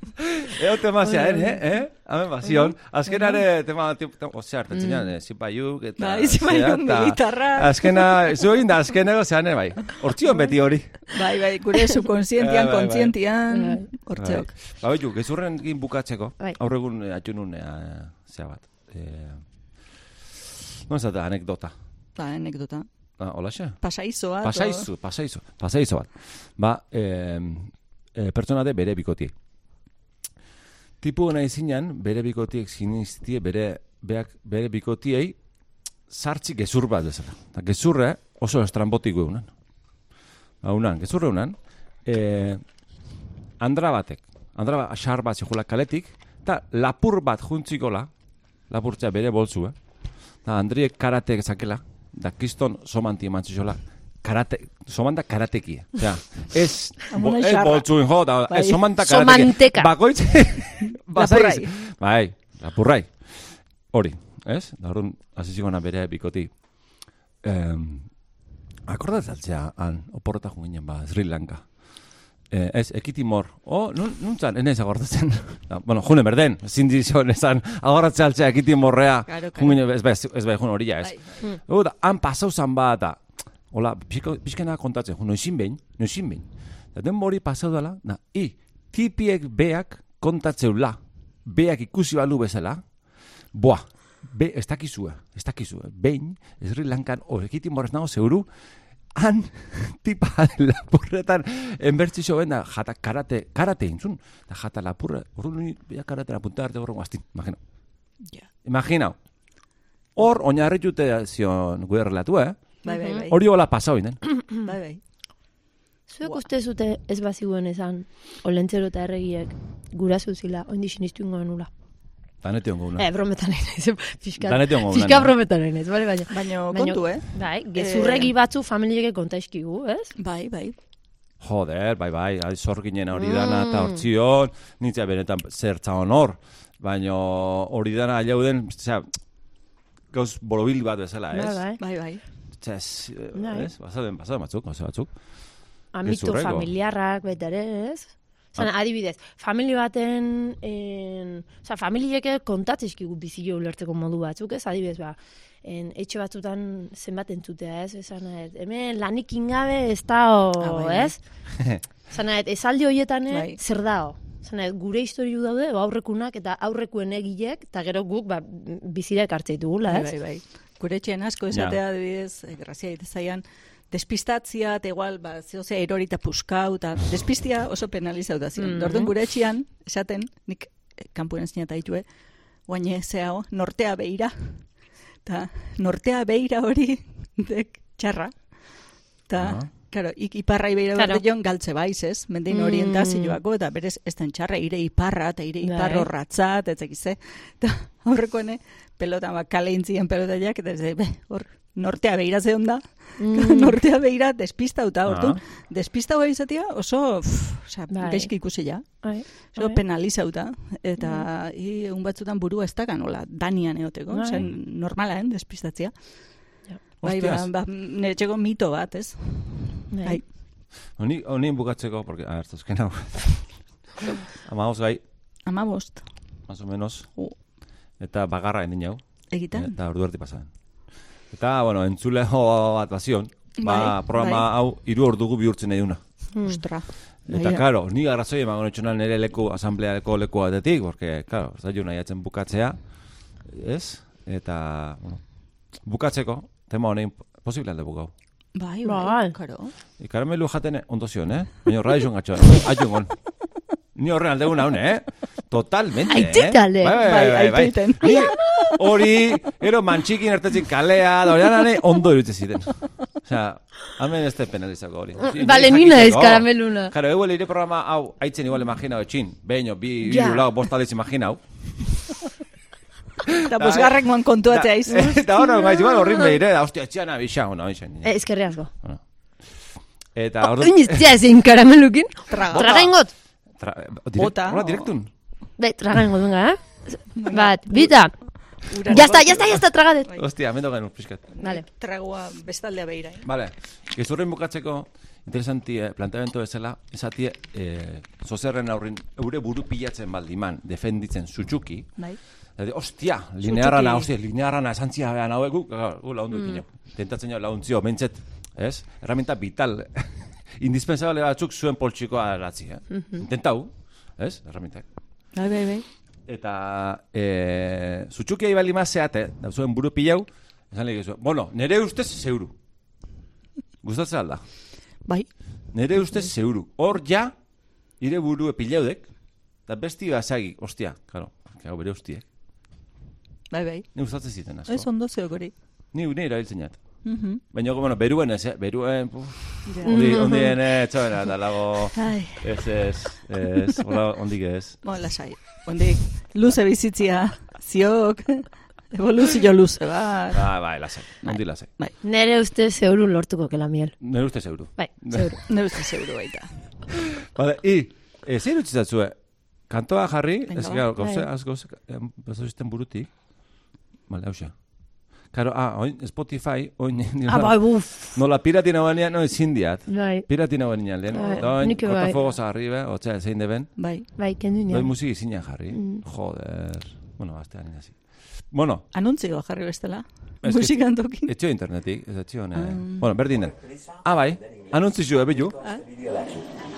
<laughs> Eo tema zearen, eh? eh? Hemen bazion. Azkenare tema, tema, tema osea, hartatzen mm. eh, zipaiuk eta... Bai, zipaiuk, militarra. Azkena, zu egin da azkeneko zean, bai. Hortzion beti hori. Bai, bai, gure subkonsientian, Bai, bai, bai. kontzientian, Bai. hortzeok. Ba, betu, gezurren egin bukatzeko, Bai. Zea bat. Eh, non zata, anekdota. Ba, anekdota. Ah, hola xe? Pasaizoa. to- Pasaizu, pasaizu, pasaizu bat. Ba, eh, eh, pertsona de bere bikotiek. Tipu nahi zinan, bere bikotiek sinistie bere, beak, bere bikotiei sartzi gezur bat bezala. Ta gezurre oso estrambotiko egunan. Ba, unan, gezurre unan, eh, andra batek, andra bat, xar bat zehula kaletik, eta lapur bat juntzikola, lapurtzea bere boltzu, eh? Da, Andriek karatek zakela, da kiston somanti eman zizola, karate, somanta karateki. Osea, ez, bo, ez boltzuin jo, da, Bai. ez somanta karateki. Somanteka. Bakoitz, <laughs> Lapurrai. Bai, lapurrai. Hori, ez? Da, orduan, hasi zigona bere bikoti. Um, akordatzaltzea, han, oporreta junginen, ba, Sri Lanka. Eh, ez, ekitimor. Oh, nun, nuntzan, enez agortatzen. <laughs> Bueno, june berden, zindizio nezan, agortatzea altzea ekitimorrea. Claro, claro. Jungine, ez bai, ez bai, jun horila, ez. Bai, Oh, da, han pasau zan bat, pixka- pixkena kontatzen, jo, noizin behin, noizin behin. Da, den hori pasau dela, da, i, tipiek beak kontatzeula, beak ikusi balu bezala, boa, be, ez dakizue, ez dakizue, behin, Sri Lankan, horrekitin borrez nago, zeuru, han, <laughs> tipa lapurretan, enbertzixo ben, da, jata karate, karate intzun, da, jata lapurre, horru ni, bea karate apunta arte horrengo astin, imagina. Ja. Imagina. Hor, oinarritute zion gure relatu, eh? Bai, bai, bai. Hori hola pasau inen. <clears throat> Bai, bai. Zuek uste zute ez baziguen esan, olentzero eta erregiek gurasu zila, oindi sinistu ingo nula. Danete hongo una. Eh, brometan egin Fiska, Danete fiska una. brometan egin bale, baina. Baina kontu, eh? Bai, gezurregi batzu familieke konta eskigu, ez? Bai, bai. Joder, bai, bai, ai, zor ginen hori dana eta hortzion, nintzea benetan zertza honor, baina hori dana alauden, osea, gauz borobil bat bezala, ez? Bai, bai. Bai, bai. Ez, eh, Bai. ez? Basaden, basaden batzuk, gauza batzuk. Amito Gezurreko. familiarrak baita ere, ez? Zan, adibidez, famili baten, en, oza, familieke kontatzizkigu bizio ulertzeko modu batzuk, ez? Adibidez, ba, en, etxe batzutan zenbat entzutea, ez? Esan, nahet, hemen lanik ingabe ez da, Ah, bai, ez? <laughs> Zan, nahet, esaldi horietan Bai. zer dao? Zan, nahet, gure historiu daude, ba, aurrekunak eta aurrekuen egilek, eta gero guk, ba, bizira ekartzea ditugula, Bai, ez? bai, bai. Gure etxean asko esatea adibidez, eh, grazia zaian, despistatzia, eta igual, ba, zehose erorita puskau, eta despistia oso penalizau da zion. Mhm. Orduan gure etxian, esaten, nik eh, kanpuen zinata ditue, guaine zehao, nortea beira. Eta nortea beira hori, <laughs> dek txarra. Eta, Ah. Claro, ik, iparrai beira Claro. jon galtze baiz, ez? Mendin Mm. orientazioako, eta berez, ez den txarra, ire iparra, eta ire Bai. ipar horratzat, ez egize. Eta aurrekoene, pelota, ba, kale intzien pelotaiak, eta ez be, hor, nortea beira zeon da, Mm. <laughs> nortea beira despistauta, Ah. ordu, despistau izatea oso, pff, osea, Bai. gaizki ikusi ja, Bai, oso bai. penalizauta, eta i, egun batzutan burua ez da ganola, danian eoteko, Bai. zen normala, eh, despistatzia. Ja. Bai, ba, ba, nire txeko mito bat, ez? Bai. Bai. Honi, honi bukatzeko, porque, a ver, zuzken hau. Amagoz gai, Ama bost, más o menos, Uh. eta bagarra endin hau, egiten? eta ordu erdi pasaden. Eta, bueno, entzuleo <laughs> bat bazion, ba, Bai, programa bai. hau hiru ordugu bihurtzen nahi duna. Ostra. Eta, Bai, karo, ni arrazoi emango nitxunan nire leku, asambleako leku batetik, porque, karo, ez da nahi atzen bukatzea, ez? Eta, bueno, bukatzeko, tema honein posible alde bukau. Bai, Bai. bai, karo. Ikaramelu jaten ondo zion, eh? Baina horra izan gatxo, aiungon. Ni horren alde una eh? Totalmente, eh? Aititale. Bai, bai, Bai, bai, bai. Hori, ero mantxikin ertetzen kalea, da hori anane ondo irutze ziren. Osea, hemen ez da penalizako hori. Ni nina ez karameluna. Claro, igual ire programa hau, aitzen igual imaginau etxin, beño, bi, Ja. hiru lau, bost aldiz imaginau. Eta bosgarrengoan kontuatzea izu. Eta hori, gaiz, igual horrin <laughs> behire, da, hostia, txian abisa, hona, hoixen. Eh, Ezkerri asko. Eta hor... Oin iztia ezin karamelukin. <laughs> Traga. Ingot. Bota. Hola, direktun. Bai, traga ingot, venga, eh? Bat, bita. Ya está, ya está, ya está, tragadet. Hostia, mendo genuen, pixkat. Vale. Tragua bestaldea beira. Eh? Vale, gezurren bukatzeko interesanti eh, planteamento bezala, esatie eh, zozerren aurrin eure buru pilatzen baldiman, defenditzen zutxuki, Bai. Eta, ostia, linearrana, Zutxuki. ostia, linearrana esantzia behan hauek, gu, gu laundu mm. Tentatzen jo launtzio, bentzet, ez? Herramienta vital, <laughs> indispensable batzuk zuen poltsikoa latzi, eh? Intentau, ez? Herramientak. Bai, bai, bai. Eta e, zutxuki ahi bali mazeate, da zuen buru pilau, esan lehik zuen, bueno, nere ustez zeuru. Gustatzen alda. Bai. Nere ustez zeuru. Hor ja, ire buru epilaudek, eta besti basagi, ostia, karo, hau bere ustiek. Bai, bai. Ni gustatzen ziten asko. Ez ondo zeok hori. Ni ni erabiltzen jat. Mhm. Baina, bueno, beruen ez, eh? Beruen, uf, Ja. ondi, ondien, eh, txabena, eta lago, ez, ez, ez, hola, ondik ez. bon, lasai. Ondik, luze bizitzia, ziok, evoluzio luze, ba. Bai, bai, lasai, ondi lasai. Bai, Nere uste zeurun lortuko kela miel. Nire ustez euru. Bai, zeuro, <laughs> ne uste zeuro baita. Vale, i, e, zer utzizatzue? Kantoa jarri, ez ba, gara, gauze, bai. az gauze, bezo zisten burutik. Vale, hausia. Karo, ah, oin, Spotify, oin, <laughs> Ah, bai, buf. nola piratina baina, no, ezin diat. Bai, Piratina baina lehen. Bai, Da, oin, nik bai. kortafuegos arriba, otza, zein deben. Bai. bai, kendu Doi nian. musiki zina jarri. Mm. Joder. Bueno, aztean inazi. Bueno, Anuntzio jarri bestela. Ez que- Musikan tokin. etxio internetik, ez etxio, ne. Ah. Bueno, berdin den. Ah, bai, anuntzi zu, ebilu.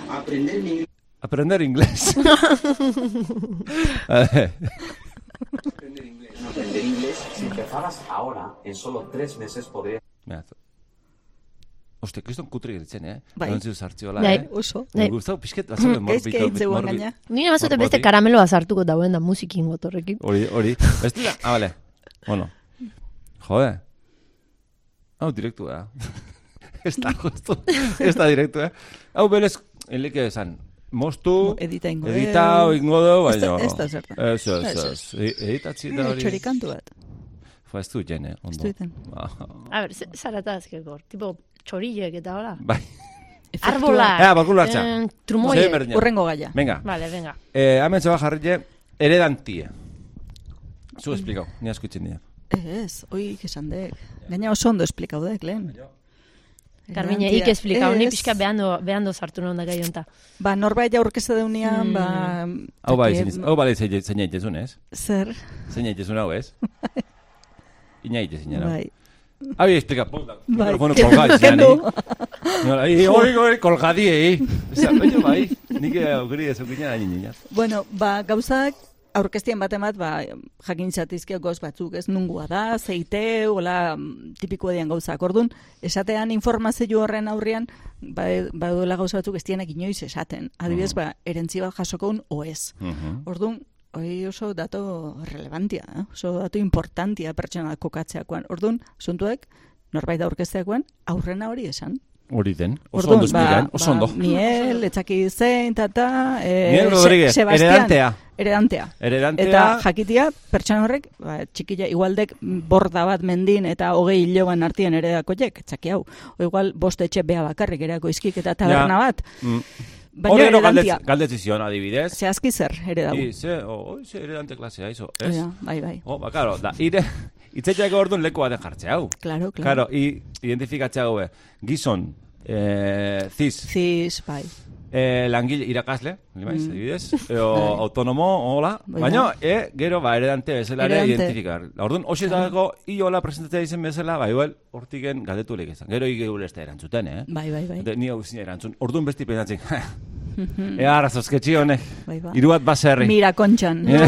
Aprender mi inglés. Aprender inglés. <laughs> <laughs> Eh, Aprender inglés. No aprender inglés. Si empezaras ahora, en solo tres meses podrías. Oste, kriston kutri geritzen, eh? Bai. Anuntzi sartziola, Bai. eh? Oso. Bai. Gustau, pixket, batzuk <laughs> Gaizke hitzeuen gaina. Ni nabazote beste Morbotik. karameloa sartuko dauen da musikin gotorrekin. Hori, hori. Bestela, ah, vale. Bueno. Jode. Hau direktu da. <laughs> ez da, justu. Ez da direktu, eh? Hau berez, elike esan, mostu, Edita ingo. editau, ingo da- baina... ez da zertan. Ez, ez, Ez, Editatzi da hori. Txori kantu bat. Fa, ez du jene, ondo. Ez du iten. Ah, A ber, zarata azkeko, tipo txorillek eta hola. Bai. Arbola. Ea, balkulu hartza. Eh, berdina. Urrengo gaia. Venga. Vale, venga. Eh, hemen zeba jarrile, heredantie. Zu esplikau, ni asko itzen dira. Ez, oik esan dek. Gaina oso ondo esplikau dek, lehen. Carmine, ik esplikau, ni pixka behando, behando sartu non da gai honta. Ba, norbait aurkezte deunean, ba... Hau bai, hau bai zein zein jezun, ez? Zer, Zein jezun hau, ez? Ina ite zein hau. bai. Hau explika, ponga. Bai. Zein Kendu. Nola, i, hori, hori, kolgadie, i. Eza, baina bai, nik aukeri ez aukina da nina. Bueno, ba, gauzak aurkestien bat emat, ba, jakin zatizkia goz batzuk, ez nungua da, zeite, hola, mm, tipiko dian gauzak. Orduan, esatean informazio horren aurrian, ba, ba duela gauza batzuk ez dienak inoiz esaten. Adibidez, ba, erentzi bat jasokoun oez. Mhm. Orduan, hori oso dato relevantia, eh? oso dato importantia pertsona kokatzeakoan. Orduan, suntuek, norbait aurkesteakoan, aurrena hori esan. Hori den, oso Orduan, ondo esplikan, oso ondo. Ba, Miel, etzaki zein, tata, eh, Miel Rodríguez, heredantea. Heredantea. Heredantea, Eta jakitia, pertsona horrek, ba, txikila, igualdek borda bat mendin eta hogei hiloan artian ere dakoiek, txaki hau. O igual, bost etxe bea bakarrik erako izkik eta taberna Ja. bat. mm, Baina gero galdetz, heredantia. galdetzi zion, adibidez. Zehazki zer, ere dago. I, ze, o, oi, ze heredante klasea, izo, ez? Ja, bai, bai. Oh, ba, karo, da, ire, itzetxeako orduan leku baten jartzea, hau. Claro, claro. Claro, i, identifikatzea gaue, gizon, eh, ziz, Ziz, bai. eh, langile irakasle, limaiz, Mm. adibidez, <laughs> eo, Bai. autonomo, hola, Bai, baina, bai. e, gero, ba, heredante bezala ere identifikar. Orduan, hoxe dago, i hola presentatzea izen bezala, ba, igual, hortiken galdetu lek izan. Gero, ez da erantzuten, eh? Bai, bai, bai. Ni hau zin erantzun. Orduan besti pentsatzen, <laughs> ea, arrazozketxi honek, Bai, ba. iru bat baserri. Mira kontxan. Eh.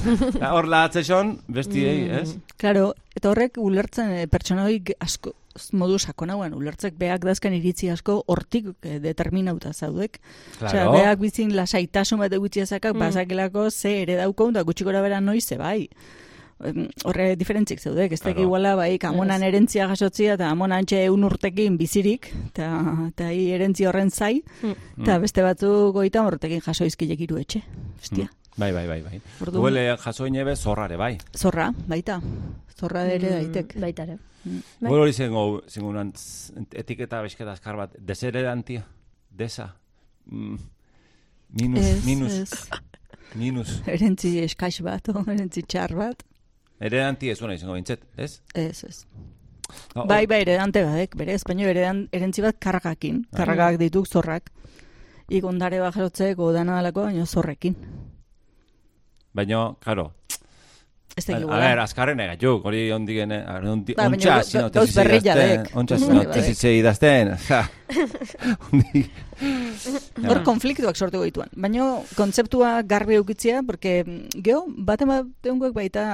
<laughs> Hor lahatzexon, bestiei, ez? Claro, eta horrek ulertzen e, pertsona hoik asko modu sakonagoan ulertzek beak dazkan iritzi asko hortik e, determinauta zaudek. Osea, Claro. beak bizin lasaitasun bat egutzi ezakak, basakelako ze ere daukon, da gutxi gora bera noiz ze bai. Horre diferentzik zaudek, ez claro. iguala bai, amonan erentzia jasotzia, eta amonan txe eun urtekin bizirik, eta hi erentzi horren zai, eta beste batzuk goita urtekin jaso izkilek hiru etxe. Bestia. Bai, bai, bai, bai. Orduan- Huele jasoin ebe zorrare, bai. Zorra, baita. Zorra ere daitek. Baita ere. Bai. Hori zengo, zengo etiketa besketa azkar bat, deseredantia, desa, mm, minus, Ez, minus, ez. minus. Erentzi eskax bat, erentzi txar bat. Eredanti ez una izango bintzet, ez? Ez, ez. Ah, Bai, hor- bai, eredante badek, bere espaino eredan, erentzi bat kargakin. Kargak dituk zorrak. Ikondare bat jasotzeko dana dalako, baina zorrekin. Baina, karo, Ez a, dakik a ber, azkarren egatuk, hori ondigen, ondi, Ba, baina ontsa, gauz berrilla idazten, ontsa Bai, sinotezi idazten. <laughs> Hor konfliktuak sortu goituan. Baina kontzeptua garbi eukitzia, porque mm, geho, bat emateungoek baita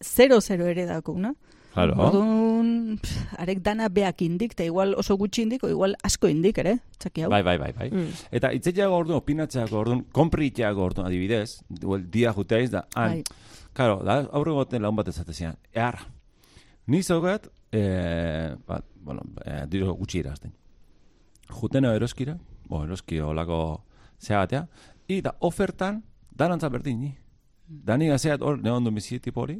0-0 ere dakouna. Claro. Orduan, arek dana beak indik, eta igual oso gutxi indik, o igual asko indik, ere? Txaki hau. Bai, bai, bai, bai. Eta itzetxeago orduan, opinatzeago orduan, konpritxeago orduan, adibidez, duel, dia juteiz da, han, Bai. Karo, da, aurre goten laun bat ezatezian, ear, ni zaugat, eh, bat, bueno, eh, diro gutxi irazten. Jutena eroskira, bo, eroski olako zea batea, i da ofertan, danantza berdin, ni. Dani gazeat hor, neon du bizi tipo hori,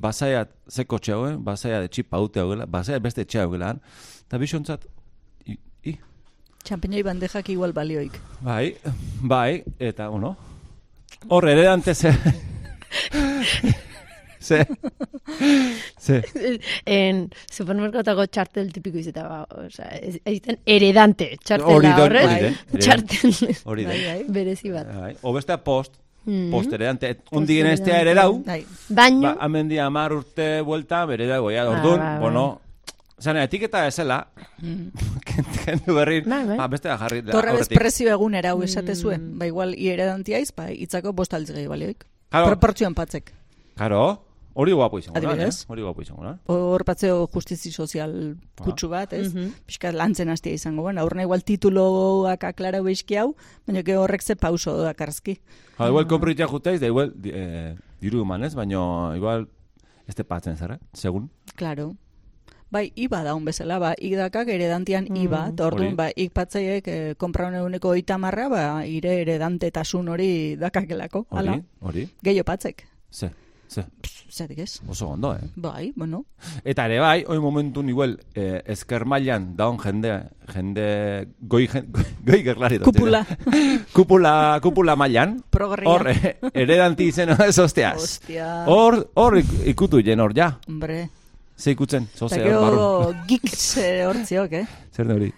basaiat zeko txegoen, basaiat etxip paute haugela, basaiat beste etxe haugelan, eta bisontzat, i, i, Txampiñoi bandejak igual balioik. Bai, bai, eta, bueno, hor heredante ze... <laughs> ze... ze... En supermerkatako txartel tipiko izeta, ba, osea, ez- egiten heredante txartela Hori da, horrez. hori da, <laughs> Txartel Hori da. Bai, bai. berezi bat. Bai, o bestea post, Mhm. post heredante, ondigen estea ere dau, Bai. Baino, ba, hemen dia amar urte buelta, bere dago, ja, orduan, bai, bai. bueno, Zana, etiketa ezela, <laughs> kendu berrin, Bai, bai. ba, bestea jarri da, Torre bez aurretik. prezio egunera hau esate zuen. Ba igual i eredantiaiz, ba hitzako bost altzgei balioik. Claro. Proportzioan patzek. Karo, hori guapo izango da, eh? Hori guapo izango da. Hor patzeo justizi sozial kutsu bat, ez? Piskat lantzen hastia izango ben. Aurrena igual tituloak aklara beizki hau, baina que horrek ze pauso dakarski. Ha, igual kompritia juteiz, da igual, eh, diru emanez, baino, igual, ez te patzen zara, segun. Claro. Bai, iba daun bezala, ba, igdakak eredantian iba, eta orduan, ba, ik patzaiek eh, konpraun eguneko oitamarra, ba, ire eredantetasun hori dakakelako, Hori, hala, hori, gehiago patzek. ze, ze, Zatik ez? oso ondo, eh? Bai, bueno, Eta ere bai, hoi momentun igual, eh, ezker mailan daun jende, jende, goi, gen- <laughs> goi gerlari. Kupula. <laughs> kupula, kupula mailan. Progrerria. Hor, eh, eredanti izena ez osteaz. Hostia. Hor, hor ik- ikutu jen hor, ja. hombre, Ze ikutzen, eta zoze barru. <laughs> gero geeks eh, hortziok, eh? Zer da hori?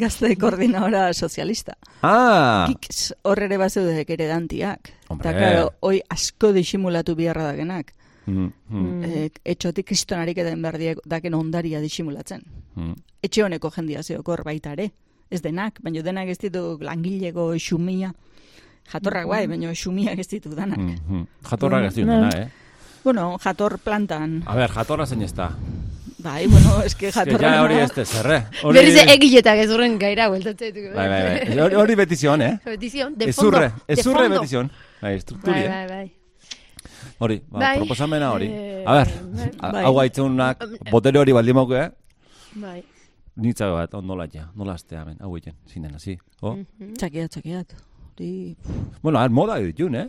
Gazte koordinadora sozialista. Ah! Geeks hor ere bazeudek eredantiak. Hombre. Eta, claro, hoi asko disimulatu biharra dagenak. Mm, mm, Eh, etxotik kristonarik eden berdiek daken ondaria disimulatzen. mm. Etxe honeko jendia zeokor baita ere. Ez denak, baina denak ez ditu langileko xumia. Jatorrak bai, baina xumiak ez ditu danak. Mhm. Jatorrak ez dira, eh? Bueno, jator plantan. A ber, jatorra zein ez da. Bai, bueno, eske <laughs> Que jatorra... ja hori ez da, zerre. Hori- Berriz egiletak ez horren gaira bueltatzen ditu. Bai, bai, bai. Hori- Hori betizion, eh? Petizion, de fondo. Ezurre, de ezurre fondo. betizion. Bai, estrukturi, Bai, eh? bai, bai. Hori, ba, Bai, proposamena hori. eh, A ber, bai. Bai. hau gaitzeunak, botere hori baldin mauke, eh? Bai. Nitza bat, nola ja, nola astea hemen, hau egiten, zinen, hasi. Oh? Txakiat, txakiat. Hori... Bueno, ar, moda ditun, eh?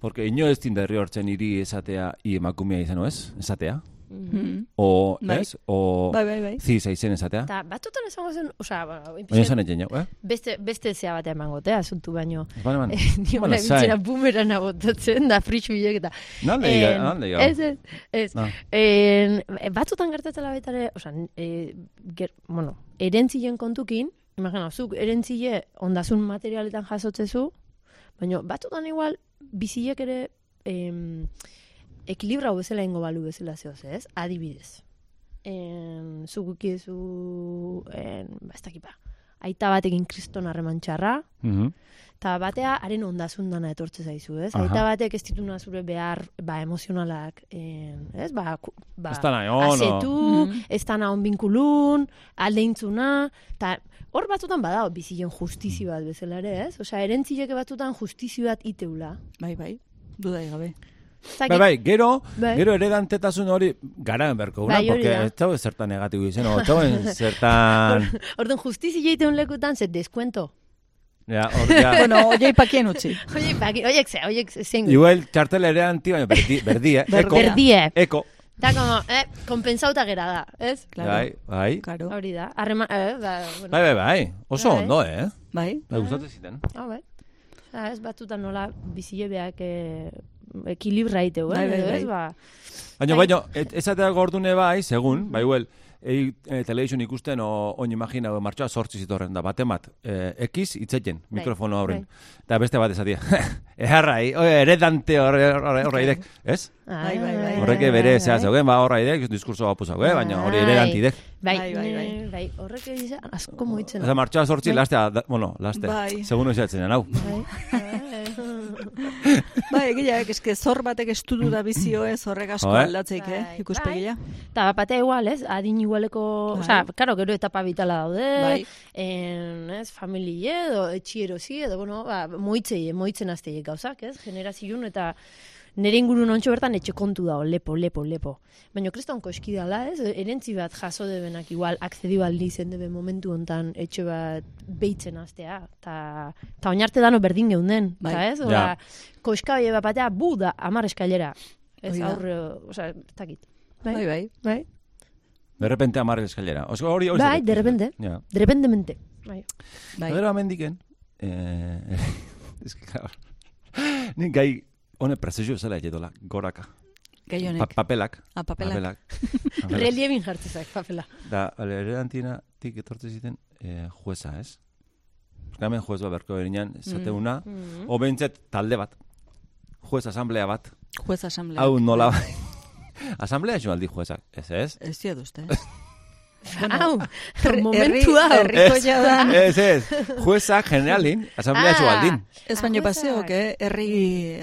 Porque ino ez din derri hortzen iri esatea i emakumea izan, ez? Esatea. Mm. O, Bai. ez? O, Bai, bai, bai. zisa izen esatea. Eta batutan esango zen, osea, ba, Baina esan egin jau, eh? beste, beste zea bat emango, te, asuntu baino. Bane, bane. <laughs> Ni Bueno, hola zai. bitzera bumerana botatzen, da fritxu hilek eta... Nalde diga, En, nalde diga. Ez, ez, ez. Ah. En, batzutan gertatzela baitare, osea, e, ger, bueno, erentzilen kontukin, imagina, zuk erentzile ondasun materialetan jasotzezu, baina batzutan igual bizilek ere em, ekilibra bezala ingo balu bezala zehoz, ez? Adibidez. En, zuk ukiezu, en, ba, ez dakipa, aita batekin kriston harreman txarra, Mhm. Eta batea, haren ondasun dana etortze zaizu, ez? Aha. Aita batek ez dituna zure behar, ba, emozionalak, en, ez? Ba, ku- ba, Ez da nahi ono. azetu, Mhm. ez da nahi onbinkulun, aldeintzuna, eta hor batzutan badao bizilen justizi bat bezala ere, ez? Osea, erentzileke batzutan justizi bat iteula. Bai, bai. Dudai gabe. Zaki, Bai, bai, gero, Bai. gero eredantetasun hori garaen berko gura, Bai, porque da. ez dago zertan negatibo izen, o, ez <laughs> zertan... Orduan justizi jeiteun lekutan, ze deskuento. Ja, hor, ja, bueno, oiei pakien utzi. <laughs> Oie, baki, oiek ze, oiek zein. igual txartel eredanti, baina berdi, berdi, eh? Eko, Berdie. eko. Eta como, eh, kompensauta gera da, ez? Claro. Bai, bai. Claro. Hori da, harrema, eh, ba, bueno. Bai, bai, bai. Oso Bai. ondo, eh? Bai. Bai, gustatzen ziten. Ah, bai. Ah, ez batzutan nola bizile beak eh, ekilibra iteu, eh? Bai, bai, ez, bai. ba. Baina, Bai. baina, et- esatea gordune bai, segun, bai, huel, e, e, television ikusten, o, oin imagina, martxoa sortzi zitorren da, bate bat, e, ekiz itzeten, Bai, mikrofono horren. bai. Eta beste bat esatia, <laughs> eharrai, oe, eredante horre, horre, horre idek, ez? Bai, bai, bai. Horrek bere zehaz zegoen, ba, horra idek, diskurso bat pusak, baina hori Bai. eredanti idek. Bai, Bai, bai, bai. eh, bai, horrek egize asko moitzen. Eta martxoa sortzi, lastea, da, bueno, laste, Bai. segun esatzen, hau. Bai. Bai, egileak, eske zor batek estudu da bizio ez horrek asko eh? aldatzeik, eh, Bai, ikuspegia. Eta batea igual, ez? Adin igualeko, Bai. osea, karo, gero etapa vitala daude, Bai. en, ez, familie edo etxierozi, edo, bueno, ba, moitzei, moitzen azteiek gauzak, ez? Generaziun eta nire ingurun ontxo bertan etxe kontu dago, lepo, lepo, lepo. Baina kriston koski dala, ez? Erentzi bat jaso debenak igual, akzedi baldi zen debe momentu hontan etxe bat beitzen aztea, eta ta oinarte dano berdin geunden, Bai. eta ez? Ja. Oda, koska bat batea, bu da, amar eskailera. Ez Hori da. aurre, osea, ez dakit. Bai, bai. Bai. De repente amarre eskalera. Oso hori hori. Bai, de repente. Ja. De repentemente. Bai. Bai. Gero amendiken, eh, <laughs> es que, claro, nik gai hone prezesio zela egitola, goraka. Gai Pa, honek. papelak. Ah, papelak. Papelak. <laughs> Reliebin jartzezak, papela. Da, ale, eredantina tik etortze ziten eh, jueza, ez? Hemen juez bat berko berinan, zateuna, Mm. o behintzet talde bat, juez asamblea bat, Juez asamblea. hau nola <laughs> Asamblea jo aldi juezak, ez ez? Ez dira duzte. <laughs> Hau, <laughs> Herri- momentu hau. herriko Ez. jadan. Ez, ez, juezak generalin, asamblea Ah. aldin. Ez baino paseok, eh? Herri,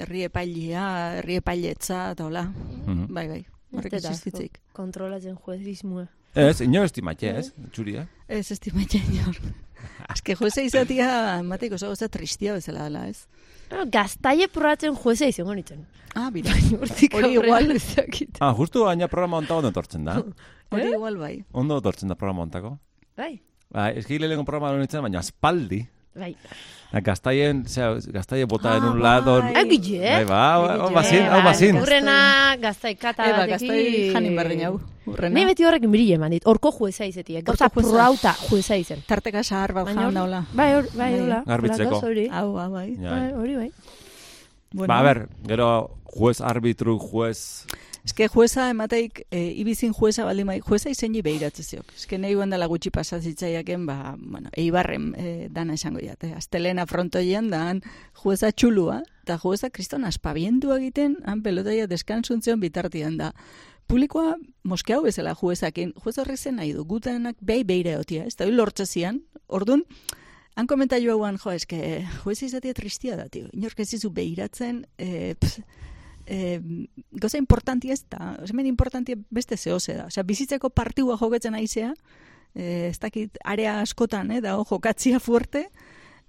herri epailia, herri epailetza, eta hola. Mhm. Bai, bai. Horrek existitzik. Kontrolatzen juezismua. Ez, ino estimatxe, ez? Txuri, eh? Ez estimatzen jor. <laughs> Ez que jueza izatia, mateko oso tristia bezala dela, ez? Ah, Gaztaile probatzen jueza izango nintzen. Ah, bira. Hortik Hori igual. ezakit. Ah, justu baina programa onta ondo etortzen da. <laughs> Hori igual bai. Ondo etortzen da programa ontako. Bai, Ba, eski lehenko programa honitzen, baina aspaldi. bai. Da, gaztaien, zera, gaztaien bota Ah, en un lado. bai. Gile, Bai, ba, hau Bai, bazin, hau bai, bazin. Urrena, gaztaikata Eba, batekin. gaztai janin berdin hau. Urrena. Nei beti horrekin birille eman dit. Horko jueza izetik. Gauza Horko jueza. prauta jueza izen. Tarteka sahar jan hor- daula. Bai, hor, bai, Bai. hola. Garbitzeko. Hola, Hori. Hau, bai. Bai, hori bai. Bueno, Ba, a ber, gero, juez arbitru, juez... Ez que jueza emateik, e, ibizin jueza baldin bai, jueza izenji behiratze ziok. Ez que nahi dela gutxi pasazitzaiaken, ba, bueno, eibarren e, dana esango jate. Aztelena frontoian dan jueza txulua, eta jueza kriston aspabientu egiten, han pelotaia deskansuntzion bitartian da. Publikoa moskeau bezala juezakin, juez horrek zen nahi du, gutenak behi beire otia, ez da hori lortze zian, orduan, Han komentailu hauan, jo, eske, juez izatea tristia da, tio. Inork ez dizu behiratzen, e, pff, e, goza importantia ez da, hemen importantia beste zehose da. Osea, bizitzeko partiua jokatzen aizea, e, ez dakit, area askotan, eh, da, jokatzia fuerte,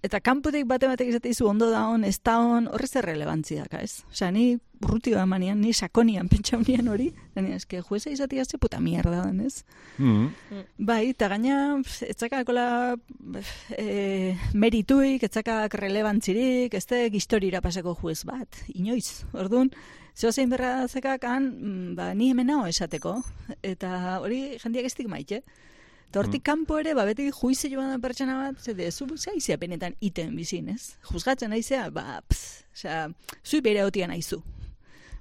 eta kanpotik bate batek izate izu ondo da hon, ez da hon, horrez errelebantzia daka, ez? Osea, ni urrutio amanian, ni sakonian <laughs> pentsaunian hori, Dani, eske, jueza izatea ze puta mierda den, ez? Mm. Bai, eta gaina, etzakakola e, merituik, etzakak relevantzirik, ez da historira pasako juez bat, inoiz. Orduan, zeo zein berra zekak han, mm, ba, ni hemen hau esateko, eta hori jendiak ez dik maite. Eta hortik kanpo ere, ba, beti juizi joan da pertsona bat, zede, zu ze aizea benetan iten bizin, ez? Juzgatzen aizea, ba, pss, osea, zui bere hotian aizu.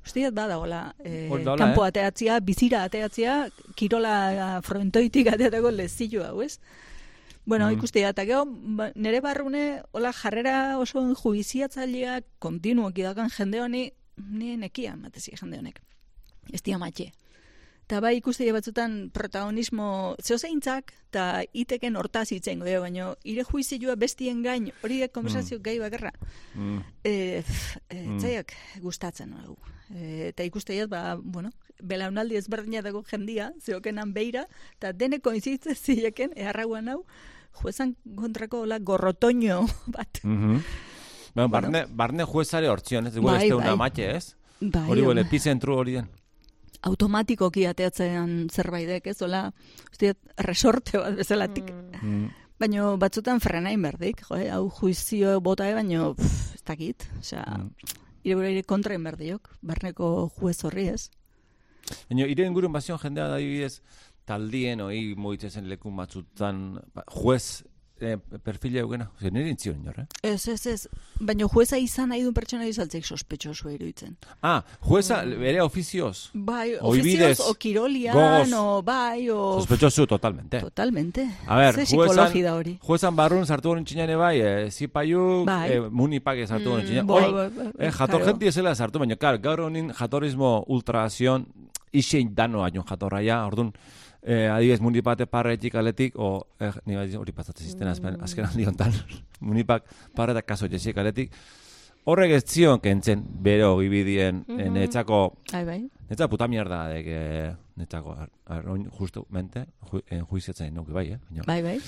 Usteat badagola, eh, Hor dagoela, kanpo eh? ateatzia, bizira ateatzia, kirola frontoitik ateatako lezillo hau, ez? Bueno, Mm. mm. ikuste da, eta gero, ba, nire barrune, hola, jarrera oso juiziatzaileak kontinuoki dakan jende honi, ni nekia matezi jende honek. Ez dia matxe. Eta bai ikuste batzutan protagonismo zehozeintzak, eta iteken hortaz itzen gode, baina ire juizioa bestien gain, hori da konversazio gai bakarra. Mm. E, e, Mm. Gustatzen hau. E, eta ikusteiat, ba, bueno, belaunaldi ezberdina dago jendia, zeokenan beira, eta dene koinzitzen zileken, eharrauan hau, juezan kontrako hola gorrotoño <laughs> bat. Mhm. Bueno, barne, barne juezare hortzion, ez? Igual Bai, ez teuna bai. matxe, ez? Bai, Hori home. epizentru hori den. automatikoki ateatzean zerbaidek, ez? Hola, usteat, resorte bat bezalatik. Mm. Baina batzutan frenain berdik, jo, eh? hau juizio bota, baina ez dakit. Osea, Mm. Ire gure ire kontrain berdiok, barneko juez horri ez. Baina, ire ingurun bazion jendea da adibidez, taldien, oi, moitzen lekun batzutan, ba, juez eh, perfila eugena. Ose, nire intzion inor, eh? Ez, ez, ez. Baina jueza izan nahi duen pertsona izaltzeik sospetxosua iruditzen. Ah, jueza, bere ofizioz. Bai, ofizioz, o kirolian, o bai, o... Sospechosu totalmente. Totalmente. A ver, Ze juezan, hori. juezan barrun sartu honen txinane bai, eh, zipaiuk, Bai. eh, munipak sartu honen txinane. Bai, bai, bai, eh, jator claro. jenti ezela sartu, baina, klar, gaur honin jatorismo ultrazion, isein dano aion jatorraia, orduan, eh, adibidez, munipate parretik aletik, o, eh, ni bai, hori pasatzen zisten azken, azken aldi hontan, <laughs> munipak parretak kaso jesik aletik, horrek ez zion kentzen, bero gibidien, mm Mhm. netzako, Bai, bai. netza puta mierda, de que, netzako, ar, ar, oin justamente, ju, eh, juiziatzen nuke bai, eh? Baina, Bai, bai.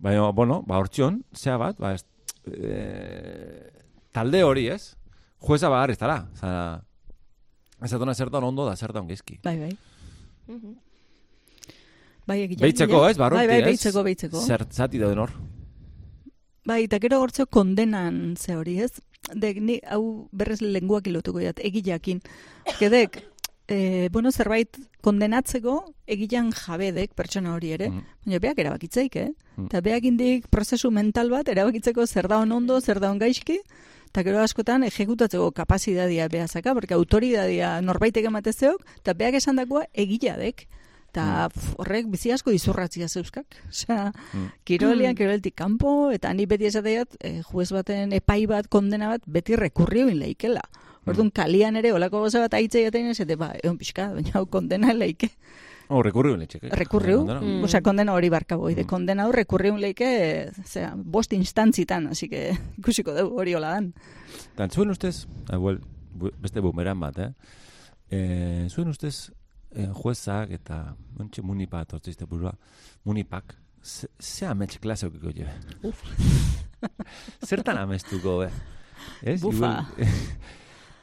Baina, bueno, ba, hortzion, zea bat, ba, ez, e, talde hori, ez? Jueza bagar ez dara. Zara, ez atona zertan ondo da zertan gizki. Bai, bai. Mhm. Bai, egia. Beitzeko, ez? Barruti, Bai, bai, beitzeko, beitzeko. Zer zati dauden hor. Bai, eta gero gortzeo kondenan ze hori, ez? De, ni, hau berrez lenguak ilotuko jat, egileakin. Gedek, e, bueno, zerbait kondenatzeko egilean jabedek pertsona hori ere, Mhm. baina beak erabakitzeik, eh? Mhm. Eta beak indik prozesu mental bat erabakitzeko zer da on ondo, zer da on gaizki, eta gero askotan ejekutatzeko kapazidadia behazaka, porque autoridadia norbaitek ematezeok, eta beak esan dakoa egiladek. Eta pf, horrek bizi asko izurratzia zeuskak. <laughs> Osea, Mm. kirolian, kiroltik kanpo, eta ni beti esateiat, e, juez baten epai bat, kondena bat, beti rekurrioin leikela. Orduan, kalian ere, olako goza bat aitzei jaten ez, eta ba, egon pixka, baina hau kondena leike. Oh, rekurriu letxek. Eh? Rekurriu. Mm. osea, kondena hori barka boi, de Mm. kondena hau rekurriun leike, zera, bost instantzitan, así que <laughs> ikusiko dugu hori hola dan. Eta zuen ustez, ah, well, beste bumeran bat, eh? E, zuen ustez, eh, juezak eta ontsi munipak, tortzizte burua, munipak, ze, ze amets klase okiko jebe? <laughs> Zertan amestuko, eh? Ez? Bufa.